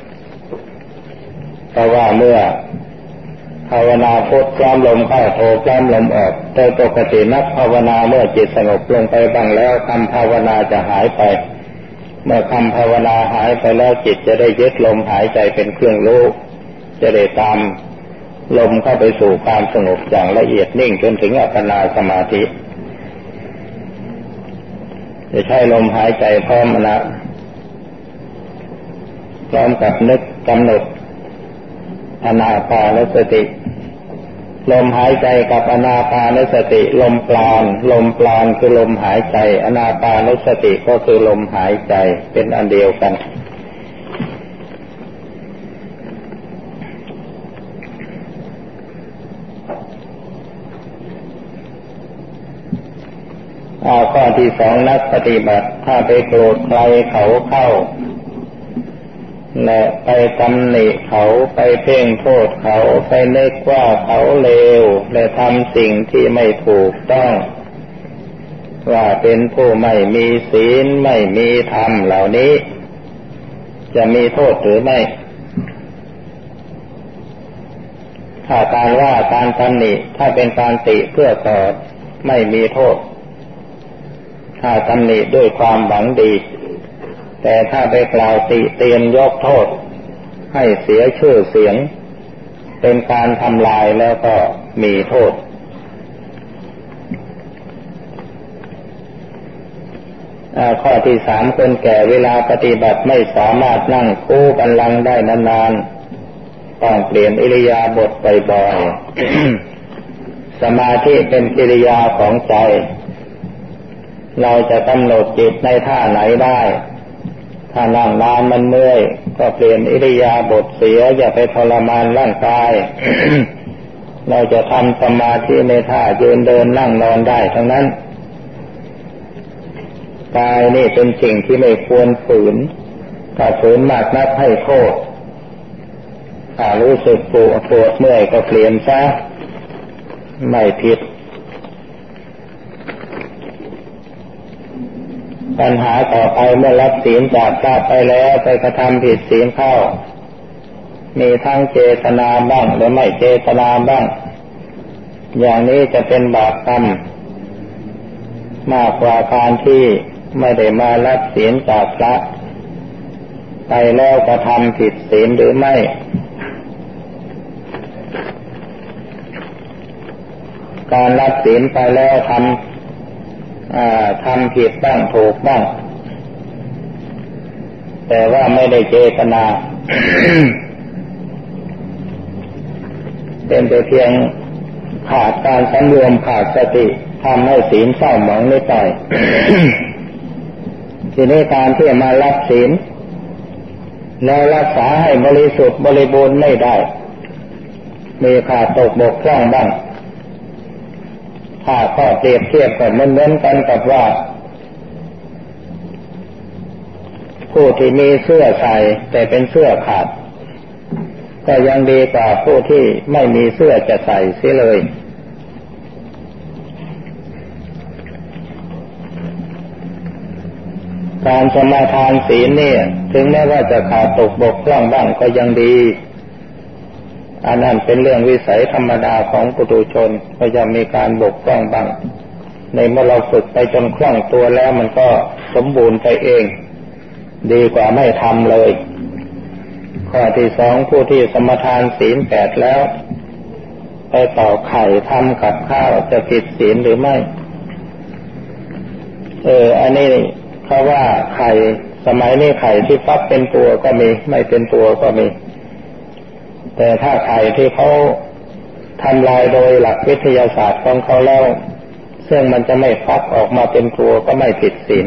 เพราะว่าเมื่อ ภาวนาพุทกล้ามลมเข้าโทกล้ามลมออกโดยปกตินักภาวนาเมื่อจิตสงบลงไปบ้างแล้วคำภาวนาจะหายไป เมื่อคำภาวนาหายไปแล้วจิตจะได้ยึดลมหายใจเป็นเครื่องรู้ จะได้ตามลมเข้าไปสู่ความสงบอย่างละเอียดนิ่งจนถึงอัปปนาสมาธิ จะใช้ลมหายใจพร้อมนะพร้อมกับนึกกำหนดอนาปานสติ ลมหายใจกับอนาปานสติ ลมปราณลมปราณคือลมหายใจ อนาปานสติก็คือลมหายใจเป็นอันเดียวกัน ข้อที่สองนักปฏิบัติ ถ้าไปโกรธใครเขาเข้า และไปตำหนิเขาไปเพ่งโทษเขาไปนึกว่าเขาเลว และทำสิ่งที่ไม่ถูกต้อง ว่าเป็นผู้ไม่มีศีลไม่มีธรรมเหล่านี้ จะมีโทษหรือไม่ ถ้าการว่าการตำหนิถ้าเป็นการติเพื่อก่อไม่มีโทษ ถ้าตำหนิด้วยความหวังดี แต่ถ้าไปกล่าวติเตียนยกโทษ ให้เสียชื่อเสียง เป็นการทำลายแล้วก็มีโทษ ข้อที่สามคนแก่เวลาปฏิบัติไม่สามารถนั่งคู่บันลังได้นานๆ ต้องเปลี่ยนอิริยาบถบ่อยๆ สมาธิเป็นกิริยาของใจ เราจะกำหนดจิตในท่าไหนได้ ถ้านั่งนานมันเมื่อย ก็เปลี่ยนอิริยาบถเสีย อย่าไปทรมานร่างกาย เราจะทำสมาธิในท่ายืนเดินนั่งนอนได้ทั้งนั้นกายนี่เป็นสิ่งที่ไม่ควรฝืนถ้าฝืนมากนักให้โทษถ้ารู้สึกปวดปวดเมื่อยก็เปลี่ยนซะไม่ผิด ปัญหาต่อไปเมื่อรับศีลจากพระไปแล้วไปกระทำผิดศีลเข้า มีทั้งเจตนาบ้างหรือไม่เจตนาบ้าง อย่างนี้จะเป็นบาปกรรมมากกว่าการที่ไม่ได้มารับศีลจากพระ ไปแล้วกระทำผิดศีลหรือไม่การรับศีลไปแล้วทำ ทำผิดบ้างถูกบ้าง แต่ว่าไม่ได้เจตนา เป็นแต่เพียงขาดการสังรวมขาดสติทำให้ศีลเศร้าหมองไม่ไปทีนี้การที่มารับศีลแล้วรักษาให้บริสุทธิ์บริบูรณ์ไม่ได้ มีขาดตกบกพร่องบ้าง ถ้าข้อเปรียบเทียบก็เหมือนกันกับว่า ผู้ที่มีเสื้อใส่แต่เป็นเสื้อขาด ก็ยังดีกว่าผู้ที่ไม่มีเสื้อจะใส่เสียเลยการสมาทานศีลเนี่ย ถึงแม้ว่าจะขาดตกบกพร่องบ้างก็ยังดี อันนั้นเป็นเรื่องวิสัยธรรมดาของปุถุชนก็จะมีการบกพร่องบ้าง ในเมื่อเราฝึกไปจนคล่องตัวแล้วมันก็สมบูรณ์ไปเอง ดีกว่าไม่ทำเลย ข้อที่สองผู้ที่สมทานศีลแปดแล้ว ไปต่อไข่ทำกับข้าวจะผิดศีลหรือไม่ เออ อันนี้เขาว่าไข่สมัยนี้ไข่ที่ฟักเป็นตัวก็มี ไม่เป็นตัวก็มี แต่ถ้าไข่ที่เขาทำลายโดยหลักวิทยาศาสตร์ของเขาแล้ว ซึ่งมันจะไม่ฟักออกมาเป็นตัวก็ไม่ผิดศีล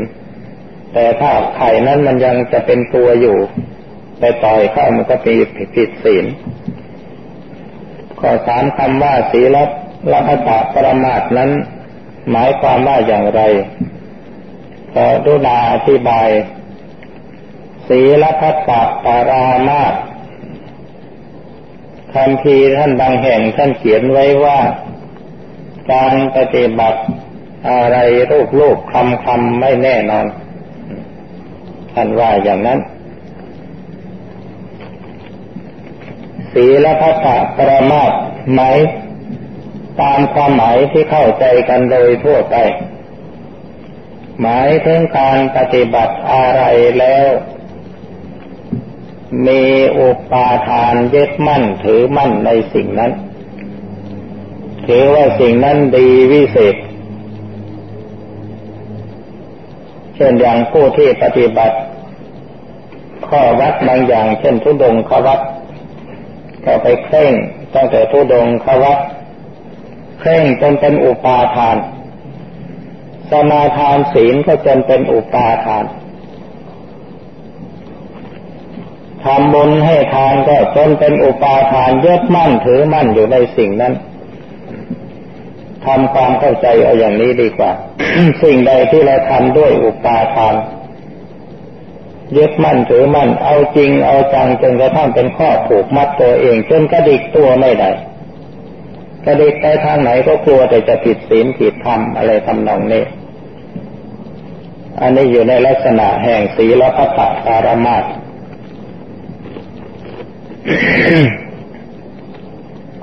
แต่ถ้าไข่นั้นมันยังจะเป็นตัวอยู่ไปต่อยเข้ามันก็ผิดผิดศีลข้อสามคำว่าศีลละพัตปรมาตนั้น หมายความว่าอย่างไรขอดุดาอธิบาย ศีลพัตปรามาต คำพีท่านบางแห่งท่านเขียนไว้ว่า การปฏิบัติอะไรรูปรูปคำคำไม่แน่นอน ท่านว่าอย่างนั้น ศีลพัฒประมาตหมายตามความหมายที่เข้าใจกันโดยทั่วไป หมายถึงการปฏิบัติอะไรแล้ว มีอุปาทานยึดมั่นถือมั่นในสิ่งนั้น ถือว่าสิ่งนั้นดีวิเศษ เช่นอย่างผู้ที่ปฏิบัติ ข้อวัดบางอย่าง เช่นทุดงขวัดก็ไปเคร่งตั้งแต่ทุดงขวัดเคร่งจนเป็นอุปาทาน สมาทานศีลก็จนเป็นอุปาทาน ทำบุญให้ทานก็จนเป็นอุปาทานยึดมั่นถือมั่นอยู่ในสิ่งนั้นทำความเข้าใจเอาอย่างนี้ดีกว่า สิ่งใดที่เราทำด้วยอุปาทานยึดมั่นถือมั่นเอาจริงเอาจังจนกระทั่งเป็นข้อผูกมัดตัวเองจนกระดิกตัวไม่ได้กระดิกไปทางไหนก็กลัวแต่จะผิดศีลผิดธรรมอะไรทำนองนี้ อันนี้อยู่ในลักษณะแห่งศีลพัตตาารมาต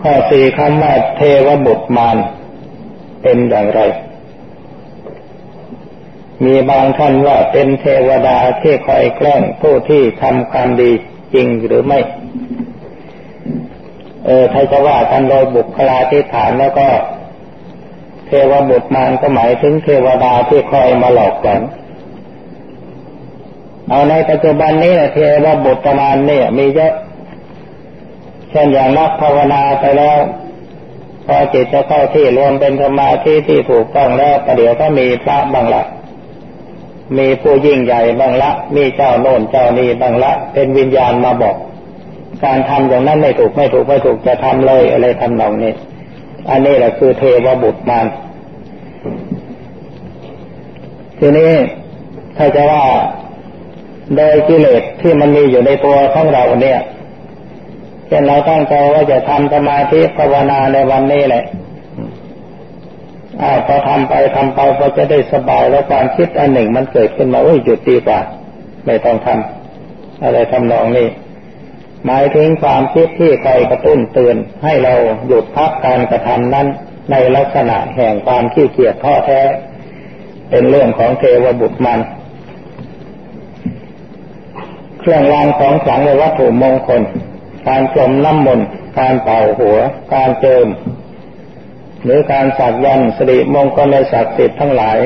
ข้อสี่คำว่าเทวบุตรมานเป็นอย่างไร มีบางท่านว่าเป็นเทวดาที่คอยแกล้งผู้ที่ทำความดีจริงหรือไม่ เออถ้าจะว่ากันโดยบุคลาธิฐานแล้วก็ เทวบุตรมารก็หมายถึงเทวดาที่คอยมาหลอกหลอนเอาในปัจจุบันนี้เทวบุตรมารเนี่ย มีเยอะ ช่นอย่างนักภาวนาไปแล้ว พอจิตจะเข้าที่รวมเป็นสมาธิที่ถูกต้องแล้วประเดี๋ยวก็มีพระบางลักมีผู้ยิ่งใหญ่บางละ มีเจ้าโน่นเจ้านี้บางละ เป็นวิญญาณมาบอก การทำอย่างนั้นไม่ถูกไม่ถูกไม่ถูกจะทำเลยอะไรทำหนองนี้ อันนี้แหละคือเทวบุตรมารทีนี้ถ้าจะว่าโดยกิเลสที่มันมีอยู่ในตัวของเราเนี่ย ช่นเราตั้งใจว่าจะทำสมาธิภาวนาในวันนี้แหละอ้าวพอทำไปทำไปพอจะได้สบายแล้วความคิดอันหนึ่งมันเกิดขึ้นมาโอ้ยหยุดดีกว่า ไม่ต้องทำอะไรทำนองนี้หมายถึงความคิดที่คอยกระตุ้นเตือนให้เราหยุดพักการกระทำนั้น ในลักษณะแห่งความขี้เกียจท้อแท้ เป็นเรื่องของเทวบุตรมัน เครื่องรางของขลังในวัตถุมงคล การจมน้ำมนต์การเป่าหัว การเจิม หรือการสักยันสิริมงคลในศักดิ์สิทธิ์ทั้งหลาย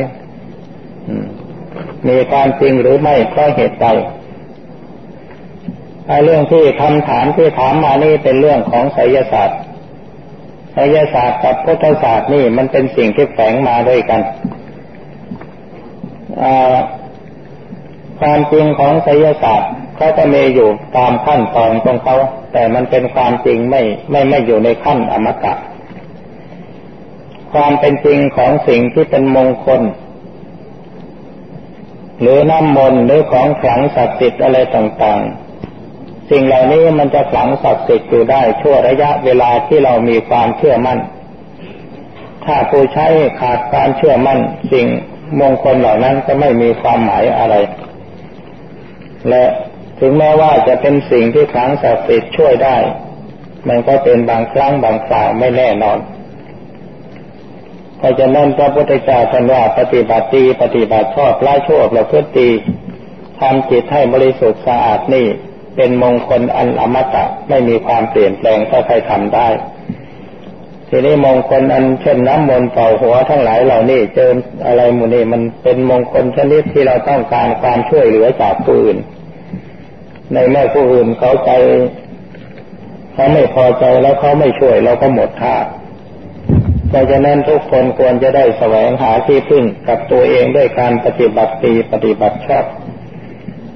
มีความจริงหรือไม่ก็เหตุใดไอ้เรื่องที่คำถามที่ถามมานี่เป็นเรื่องของไสยศาสตร์ไสยศาสตร์กับพุทธศาสตร์นี่มันเป็นสิ่งที่แฝงมาด้วยกันความจริงของไสยศาสตร์ เขาจะมีอยู่ตามขั้นตอนของเขา แต่มันเป็นความจริงไม่ไม่ไม่อยู่ในขั้นอมตะ ความเป็นจริงของสิ่งที่เป็นมงคล หรือน้ำมนต์หรือของขลังศักดิ์สิทธิ์อะไรต่างๆ สิ่งเหล่านี้มันจะขลังศักดิ์สิทธิ์อยู่ได้ชั่วระยะเวลาที่เรามีความเชื่อมั่น ถ้าผู้ใช้ขาดการเชื่อมั่น สิ่งมงคลเหล่านั้นก็ไม่มีความหมายอะไร และ ถึงแม้ว่าจะเป็นสิ่งที่ขลังศักดิ์สิทธิ์ช่วยได้ มันก็เป็นบางครั้งบางคราวไม่แน่นอนเพราะฉะนั้นพระพุทธเจ้าท่านว่าปฏิบัติดีปฏิบัติชอบละชั่วประพฤติดีทำจิตให้บริสุทธิ์สะอาดนี่ เป็นมงคลอันอมตะไม่มีความเปลี่ยนแปลงถ้าใครทำได้ ทีนี้มงคลอันเช่นน้ำมนต์เป่าหัวทั้งหลายเหล่านี้เจออะไรมูนี่มันเป็นมงคลชนิดที่เราต้องการความช่วยเหลือจากผู้อื่น ในเมื่อผู้อื่นเขาใจเขาไม่พอใจแล้วเขาไม่ช่วยเราก็หมดท่าเพราะฉะนั้นทุกคนควรจะได้แสวงหาที่พึ่งกับตัวเองด้วยการปฏิบัติดีปฏิบัติชอบ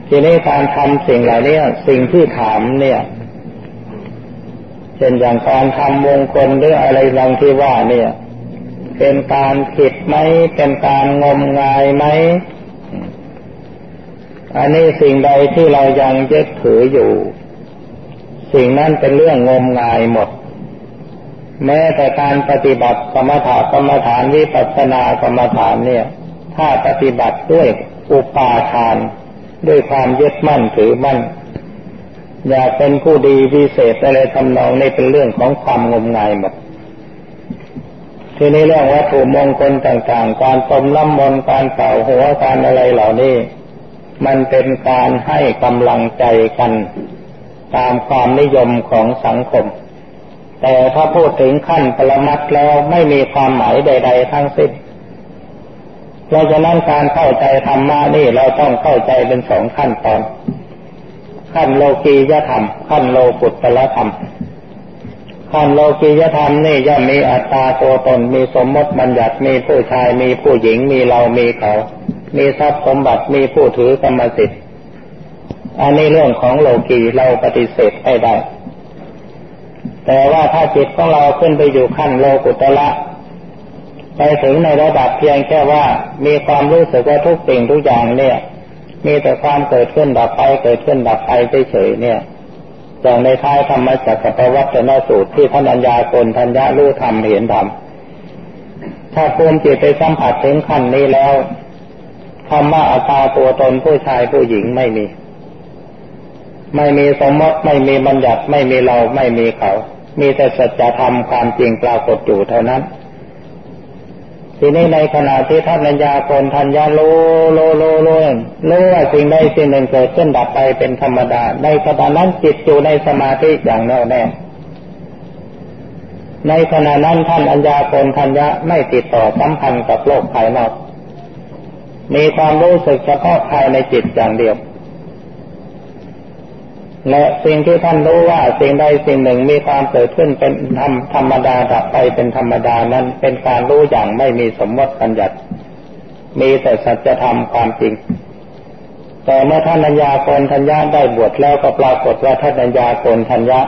ทีนี้การทำสิ่งเหล่านี้สิ่งที่ถามเนี่ยเช่นอย่างการทำมงคลหรืออะไรบางที่ว่าเนี่ย เป็นการผิดไหมเป็นการงมงายไหม อันนี้สิ่งใดที่เรายังยึดถืออยู่ สิ่งนั้นเป็นเรื่องงมงายหมด แม้แต่การปฏิบัติกรรมฐานกรรมฐานวิปัสสนากรรมฐานเนี่ย ถ้าปฏิบัติด้วยอุปาทาน ด้วยความยึดมั่นถือมั่น อยากเป็นผู้ดีวิเศษอะไรทำนองนี้เป็นเรื่องของความงมงายหมดทีนี้เรื่องวัตถุมงคลต่างๆ การต้มน้ำมนต์การเป่าหัวการอะไรเหล่านี้ มันเป็นการให้กำลังใจกันตามความนิยมของสังคม แต่ถ้าพูดถึงขั้นปรมัตแล้วไม่มีความหมายใด ๆ ทั้งสิ้นเพราะฉะนั้นการเข้าใจธรรมะนี่เราต้องเข้าใจเป็นสองขั้นตอน ขั้นโลกียธรรม ขั้นโลกุตตรธรรมขั้นโลกียธรรมนี่ย่อมมีอัตตาตัวตนมีสมมติบัญญัติมีผู้ชายมีผู้หญิงมีเรามีเขา มีทรัพย์สมบัติมีผู้ถือกรรมสิทธิ์อันนี้เรื่องของโลกีเราปฏิเสธไม่ได้ แต่ว่าถ้าจิตของเราขึ้นไปอยู่ขั้นโลกุตละไปถึงในระดับเพียงแค่ว่ามีความรู้สึกว่าทุกสิ่งทุกอย่างเนี่ย มีแต่ความเกิดขึ้นดับไปเกิดขึ้นดับไปเฉยๆเนี่ยอย่างในท้ายธรรมจักรปวัตนสูตรที่ท่านอัญญาโกนทัญญารู้ธรรมเห็นธรรมถ้าภูมิจิตไปสัมผัสถึงขั้นนี้แล้ว ธรรมะอัตตาตัวตนผู้ชายผู้หญิงไม่มี ไม่มีสมมติไม่มีบัญญัติไม่มีเราไม่มีเขา มีแต่สัจธรรมความจริงปรากฏอยู่เท่านั้น ทีนี้ในขณะที่ท่านัญญาคนทัญญาโลโลโลโลรู้ว่าสิ่งใดสิ่งหนึ่งเกิดขึ้นดับไปเป็นธรรมดา ในขณะนั้นจิตอยู่ในสมาธิอย่างแน่วแน่ในขณะนั้นท่านอัญญาโกณฑัญญะไม่ติดต่อสัมพันธ์กับโลกภายนอก มีความรู้สึกเฉพาะภายในจิตอย่างเดียว และสิ่งที่ท่านรู้ว่าสิ่งใดสิ่งหนึ่งมีความเกิดขึ้นเป็นธรรมธรรมดาดับไปเป็นธรรมดานั้นเป็นการรู้อย่างไม่มีสมมติปัญญัติมีแต่สัจธรรมความจริง แต่เมื่อท่านัญญาโกนทัญญาได้บวชแล้วก็ปรากฏว่าท่านัญญาโกนทัญญา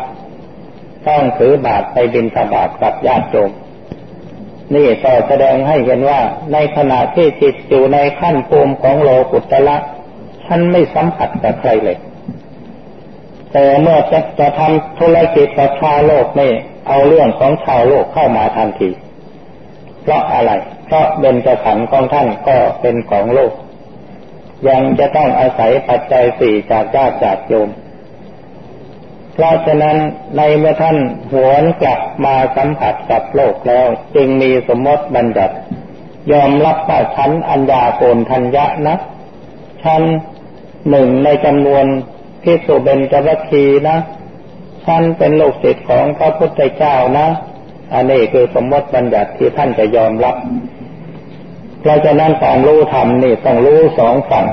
ต้องถือบาตรไปบินสบาตกับญาติโยม นี่ก็แสดงให้เห็นว่าในขณะที่จิตอยู่ในขั้นภูมิของโลกุตละท่านไม่สัมผัสกับใครเลย แต่เมื่อจะจะทำธุรกิจกับชาวโลกนี่เอาเรื่องของชาวโลกเข้ามาทันที เพราะอะไร เพราะเบญจขันธ์ของท่านก็เป็นของโลก ยังจะต้องอาศัยปัจจัยสี่จากญาติจากโยม เพราะฉะนั้นในเมื่อท่านหวนกลับมาสัมผัสกับโลกแล้ว จึงมีสมมติบัญญัติ ยอมรับว่าชั้นอัญญาโกนทัญญะนะชั้นหนึ่งในจำนวนพิสุเบญจวัคคีนะท่านเป็นลูกศิษย์ของพระพุทธเจ้านะ อันนี้คือสมมติบัญญัติที่ท่านจะยอมรับ เพราะฉะนั้นฝั่งรู้ธรรมนี่ต้องรู้สองฝั่ง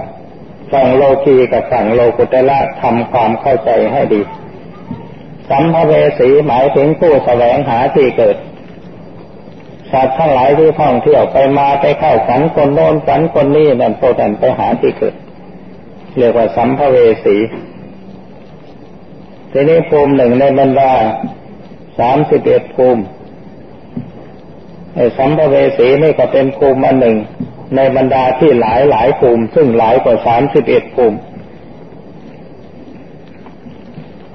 ฝั่งโลกีกับฝั่งโลกุตละทำความเข้าใจให้ดี สัมภเวสีหมายถึงผู้แสวงหาที่เกิดสัตว์ทั้งหลายที่ท่องเที่ยวไปมาไปเข้าฝันคนโน้นฝันคนนี้นั่นโปรแตนไปหาที่เกิด เรียกว่าสัมภเวสีทีนี้ภูมิหนึ่งในบรรดาสามสิบเอ็ดภูมิไอ้สัมภเวสีนี่ก็เป็นภูมิอันหนึ่ง ในบรรดาที่หลายหลายภูมิ ซึ่งหลายกว่าสามสิบเอ็ดภูมิ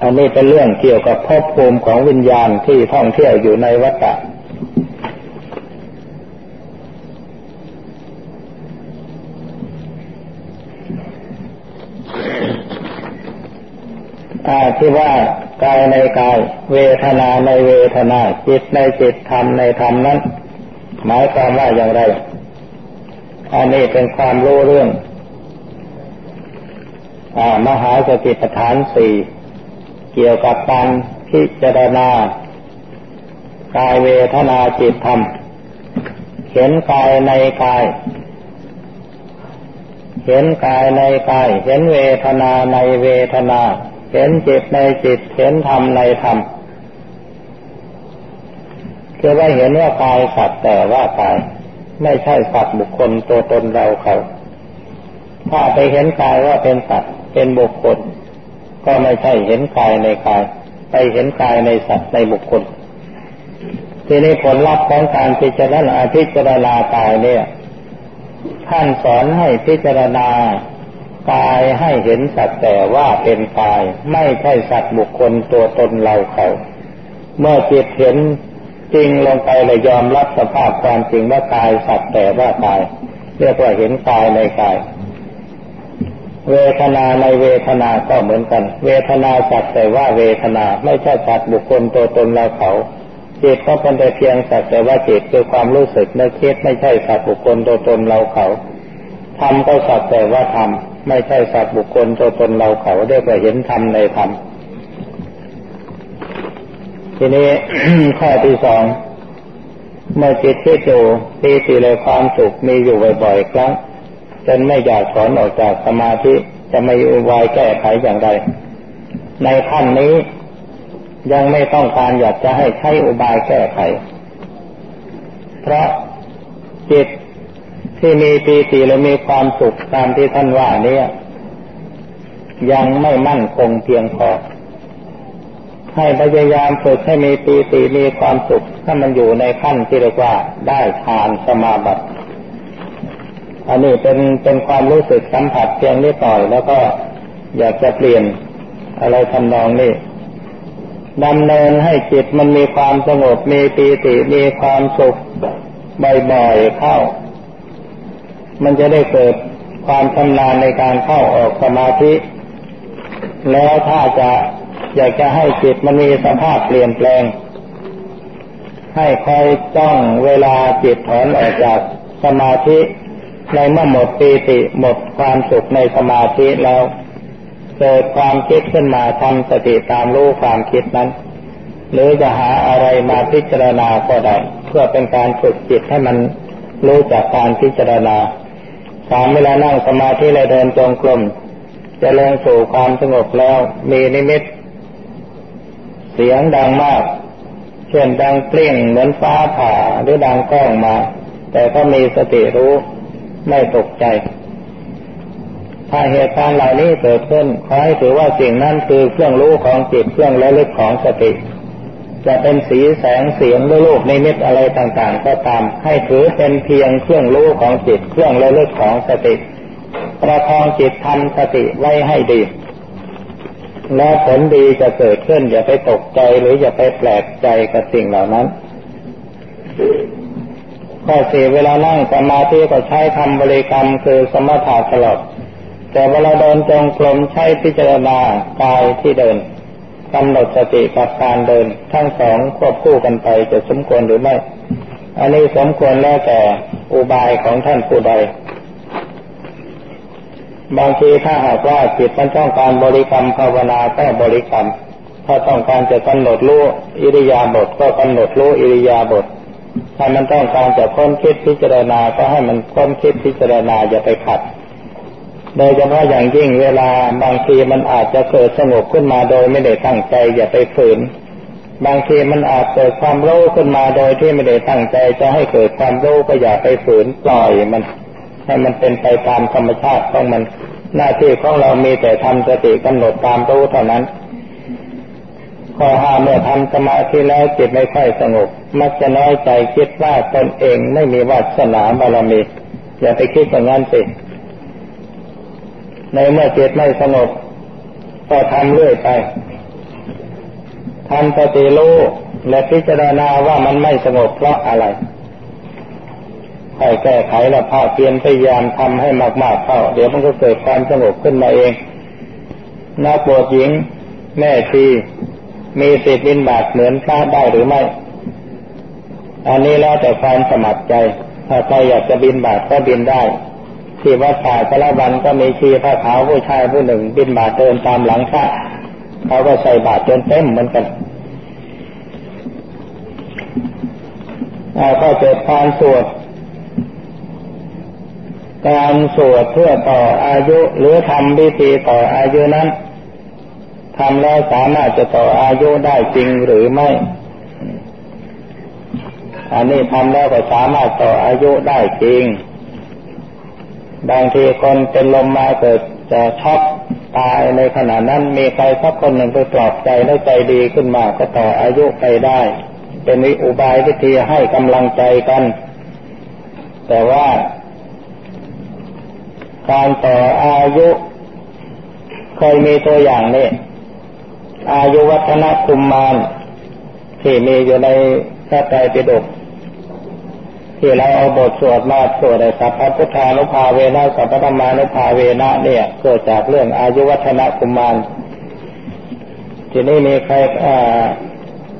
อันนี้เป็นเรื่องเกี่ยวกับภพภูมิของวิญญาณที่ท่องเที่ยวอยู่ในวัฏฏะที่ว่ากายในกาย เวทนาในเวทนา จิตในจิตธรรมในธรรมนั้น หมายความว่าอย่างไร อันนี้เป็นความรู้เรื่องอมหาสติปัฏฐานสี่ เกี่ยวกับการพิจารณากายเวทนาจิตธรรม เห็นกายในกาย เห็นกายในกาย เห็นเวทนาในเวทนา เห็นจิตในจิต เห็นธรรมในธรรมคือว่าเห็นว่ากายสัตว์แต่ว่ากาย ไม่ใช่สัตว์บุคคลตัวตนเราเขา ถ้าไปเห็นกายว่าเป็นสัตว์เป็นบุคคล ก็ไม่ใช่เห็นกายในกาย ไปเห็นกายในสัตว์ในบุคคล ทีนี้ผลลัพธ์ของการพิจารณาพิจารณากายเนี่ย ท่านสอนให้พิจารณากายให้เห็นสัตว์แต่ว่าเป็นกาย ไม่ใช่สัตว์บุคคลตัวตนเราเขาเมื่อจิตเห็นจริงลงไปเลยยอมรับสภาพความจริงว่ากายสัตว์แต่ว่ากาย เรียกว่าเห็นกายในกาย เวทนาในเวทนาก็เหมือนกัน เวทนาสัตว์แต่ว่าเวทนาไม่ใช่สัตว์บุคคลตัวตนเราเขาจิตก็เป็นแต่เพียงสัตว์แต่ว่าจิตคือความรู้สึกนึกคิดไม่ใช่สัตว์บุคคลตัวตนเราเขาทำก็สัตว์แต่ว่าทำไม่ใช่สัตว์บุคคลตัวตนเราเขาได้ไปเห็นธรรมในธรรมทีนี้ข้อที่สองเมื่อจิตที่อยู่ปีติเลยความสุขมีอยู่บ่อยๆครั้ง จนไม่อยากถอนออกจากสมาธิจะไม่วายแก้ไขอย่างไร ในขั้นนี้ยังไม่ต้องการอยากจะให้ใช้อุบายแก้ไข เพราะจิตที่มีปีติและมีความสุขตามที่ท่านว่านี้ยังไม่มั่นคงเพียงพอให้พยายามฝึกให้มีปีติมีความสุขถ้ามันอยู่ในขั้นที่เรียกว่าได้ทานสมาบัติ อันนี้เป็นเป็นความรู้สึกสัมผัสเพียงนิดหน่อย แล้วก็อยากจะเปลี่ยนอะไรทำนองนี้ดำเนินให้จิตมันมีความสงบมีปีติมีความสุขบ่อยๆเข้า มันจะได้เกิดความชำนาญในการเข้าออกสมาธิ แล้วถ้าจะอยากจะให้จิตมันมีสภาพเปลี่ยนแปลง ให้คอยจ้องเวลาจิตถอนออกจากสมาธิ ในเมื่อหมดปีติหมดความสุขในสมาธิแล้วเกิดความคิดขึ้นมาทำสติตามรู้ความคิดนั้น หรือจะหาอะไรมาพิจารณาก็ได้เพื่อเป็นการฝึกจิตให้มันรู้จากการพิจารณาสามเวลานั่งสมาธิและเดินจงกรมจะลงสู่ความสงบแล้ว มีนิมิต เสียงดังมาก เช่นดังเปลี่ยงเหมือนฟ้าผ่าหรือดังก้องมา แต่ก็มีสติรู้ ไม่ตกใจ ถ้าเหตุการณ์เหล่านี้เกิดขึ้นขอให้ถือว่าสิ่งนั้นคือเครื่องรู้ของจิตเครื่องระลึกของสติ จะเป็นสีแสงเสียงหรือรูปในมิตอะไรต่างๆ ก็ตาม ให้ถือเป็นเพียงเครื่องรู้ของจิตเครื่องระลึกของสติ ประคองจิตทำสติไว้ให้ดีและผลดีจะเกิดขึ้นอย่าไปตกใจหรืออย่าไปแปลกใจกับสิ่งเหล่านั้น ข้อสี่เวลานั่งสมาธิก็ใช้คำบริกรรมคือสมถะตลอดแต่เวลาเดินจงกรมใช้พิจารณากายที่เดินกำหนดสติกับการเดิน ทั้งสองควบคู่กันไปจะสมควรหรือไม่ อันนี้สมควรแล้วแต่อุบายของท่านผู้ใด บางทีถ้าหากว่าจิตมันต้องการบริกรรมภาวนาก็บริกรรม ถ้าต้องการจะกำหนดรู้อิริยาบถก็กำหนดรู้อิริยาบถ ถ้ามันต้องการจะค้นคิดพิจารณาก็ให้มันค้นคิดพิจารณาอย่าไปขัด โดยเฉพาะอย่างยิ่งเวลาบางทีมันอาจจะเกิดสงบขึ้นมาโดยไม่ได้ตั้งใจ อย่าไปฝืน บางทีมันอาจเกิดความรู้ขึ้นมาโดยที่ไม่ได้ตั้งใจ จะให้เกิดความรู้ก็อย่าไปฝืนปล่อยมัน ให้มันเป็นไปตามธรรมชาติของมัน หน้าที่ของเรามีแต่ทำสติกำหนดตามรู้เท่านั้น ข้อห้าเมื่อทำสมาธิแล้วจิตไม่ค่อยสงบ มักจะน้อยใจคิดว่าตนเองไม่มีวาสนาบารมี อย่าไปคิดอย่างนั้นสิในเมื่อจิตไม่สงบก็ทำเรื่อยไปทำปฏิรู้และพิจารณาว่ามันไม่สงบเพราะอะไรให้แก้ไขและพาเพียรพยายามทำให้มากๆเข้า เดี๋ยวมันก็เกิดความสงบขึ้นมาเองนักบวชหญิง แม่ชี มีสิทธิ์บินบาตเหมือนพระได้หรือไม่ อันนี้แล้วแต่ความสมัครใจ ถ้าใครอยากจะบินบาตก็บินได้ ที่วัดป่าสารวันก็มีชีพระขาวผู้ชายผู้หนึ่ง บินบาตเดินตามหลังพระเขาก็ใส่บาตรจนเต็มเหมือนกันก็เกิดความสวด การสวดเพื่อต่ออายุหรือทำพิธีต่ออายุนั้น ทำแล้วสามารถจะต่ออายุได้จริงหรือไม่ อันนี้ทำแล้วก็สามารถต่ออายุได้จริง บางทีคนเป็นลมมาเกิดจะช็อกตายในขณะนั้นมีใครสักคนหนึ่งไปปลอบใจแล้วใจดีขึ้นมาก็ต่ออายุไปได้ เป็นวิอุบายวิธีให้กำลังใจกัน แต่ว่าการต่ออายุเคยมีตัวอย่างนี่ อายุวัฒนคุมมานที่มีอยู่ในพระไตรปิฎกที่เราเอาบทสวดมาสวดในสัพพพุทธานุภาเวนะสัพพธรรมานุภาเวนะเนี่ยเกิดจากเรื่องอายุวัฒนคุมมานทีนี้มีใคร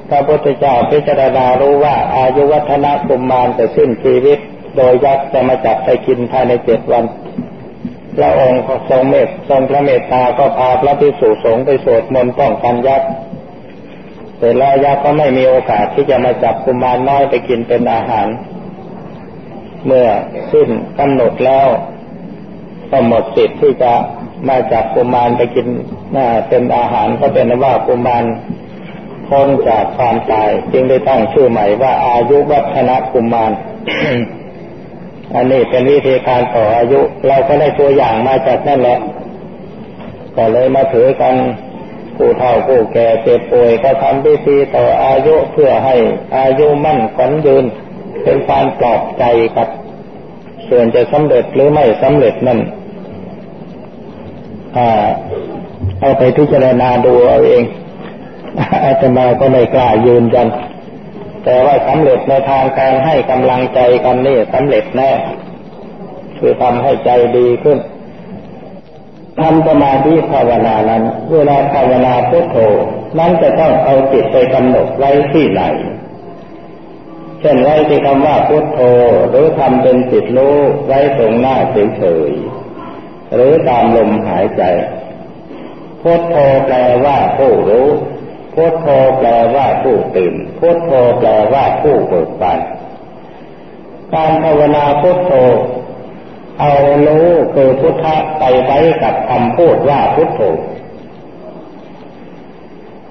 พระพุทธเจ้าพิจารณารู้ว่าอายุวัฒนคุมมานจะสิ้นชีวิต โดยยักษ์จะมาจับไปกินภายในเจ็ดวัน พระองค์ทรงเมตทรงพระเมตตาก็พาพระภิกษุสงฆ์ไปสวดมนต์ป้องกันยักษ์แต่แล้วยักษ์ก็ไม่มีโอกาสที่จะมาจับกุมารน้อยไปกินเป็นอาหาร เมื่อสิ้นกำหนดแล้วก็หมดสิทธิ์ที่จะมาจับกุมารไปกินเป็นอาหารก็เป็นว่ากุมารพ้นจากความตาย จึงได้ตั้งชื่อใหม่ว่าอายุวัฒนกุมาร อันนี้เป็นวิธีการต่ออายุ เราก็ได้ตัวอย่างมาจากนั่นแหละ ก็เลยมาถือกันผู้เฒ่าผู้แก่เจ็บป่วยก็ทำพิธีต่ออายุเพื่อให้อายุมั่นขวัญยืน เป็นการปลอบใจกับ ส่วนจะสำเร็จหรือไม่สำเร็จนั่นเอาไปพิจารณาดูเอาเองอาตมาก็ไม่กล้ายืนยัน แต่ว่าสำเร็จในทางการให้กำลังใจกันนี่สำเร็จแน่ คือทำให้ใจดีขึ้นทำสมาธิภาวนานั้น เวลาภาวนาพุทโธนั้นจะต้องเอาจิตไปกำหนดไว้ที่ไหน เช่นไว้ที่คำว่าพุทโธหรือทำเป็นจิตรู้ไว้ตรงหน้าเฉยๆหรือตามลมหายใจพุทโธแปลว่าผู้รู้ พุทโธแปลว่าผู้ตื่นพุทโธแปลว่าผู้เบิกบานการภาวนาพุทโธ เอารู้คือพุทธะไปไว้กับคำพูดว่าพุทโธ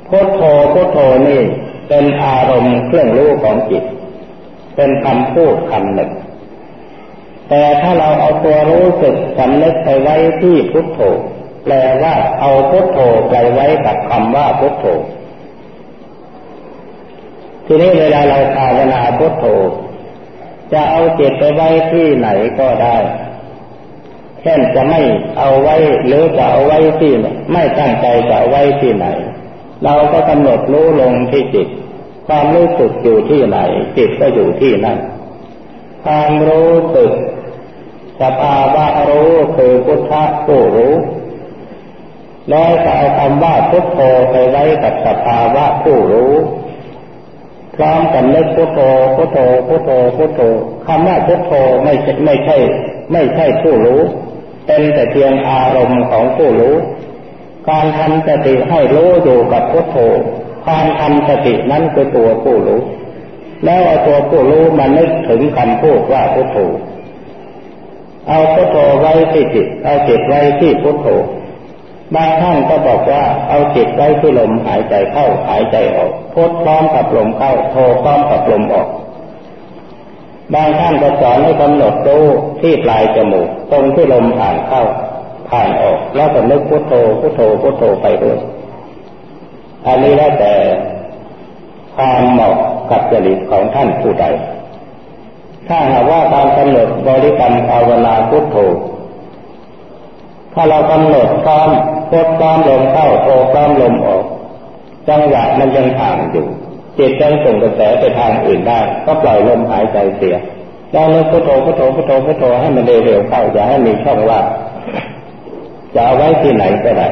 พุทโธพุทโธนี่เป็นอารมณ์เครื่องรู้ของจิต เป็นคำพูดคำหนึ่ง แต่ถ้าเราเอาตัวรู้สึกสำนึกไปไว้ที่พุทโธ แปลว่าเอาพุทโธไปไว้กับคำว่าพุทโธ ทีนี้เวลาเราภาวนาพุทโธจะเอาจิตไปไว้ที่ไหนก็ได้ เช่นจะไม่เอาไว้หรือจะเอาไว้ที่ไม่ตั้งใจจะไว้ที่ไหน เราก็กำหนดรู้ลงที่จิต ความรู้สึกอยู่ที่ไหน จิตก็อยู่ที่นั่นความรู้สึกสภาวะรู้คือพุทธะผู้รู้ แล้วจะเอาคำว่าพุทโธไปไว้กับสภาวะผู้รู้ พร้อมกันเลิกพุทโธพุทโธพุทโธพุทโธคำว่าพุทโธไม่ใช่ไม่ใช่ ไม่ใช่ผู้รู้ เป็นแต่เพียงอารมณ์ของผู้รู้ การทำสติให้รู้อยู่กับพุทโธการทำสตินั้นคือตัวผู้รู้ แล้วเอาตัวผู้รู้มานึกถึงคำพูดว่าพุทโธเอาพุทโธไว้ที่จิตเอาจิตไว้ที่พุทโธ บางท่านก็บอกว่าเอาจิตไว้ที่ลมหายใจเข้าหายใจออกพุทพร้อมกับลมเข้าโทพร้อมกับลมออก บางท่านก็สอนให้กำหนดดูที่ปลายจมูกตรงที่ลมผ่านเข้าผ่านออก แล้วก็นึกพุทโธพุทโธพุทโธไปด้วยอันนี้แล้วแต่ความเหมาะกับจริตของท่านผู้ใด ถ้าหากว่าการกำหนดบริกรรมภาวนาพุทโธถ้าเรากำหนดพร้อม พดตรพร้อมลมเข้าโอพร้อมลมออก จังหวะมันยังห่างอยู่จิตยังส่งกระแสไปทางอื่นได้ ก็ปล่อยลมหายใจเสียแล้วนึกพุทโธพุทโธพุทโธพุทโธให้มันเร็วๆเข้าอย่าให้มีช่องว่างจะเอาไว้ที่ไหนก็ได้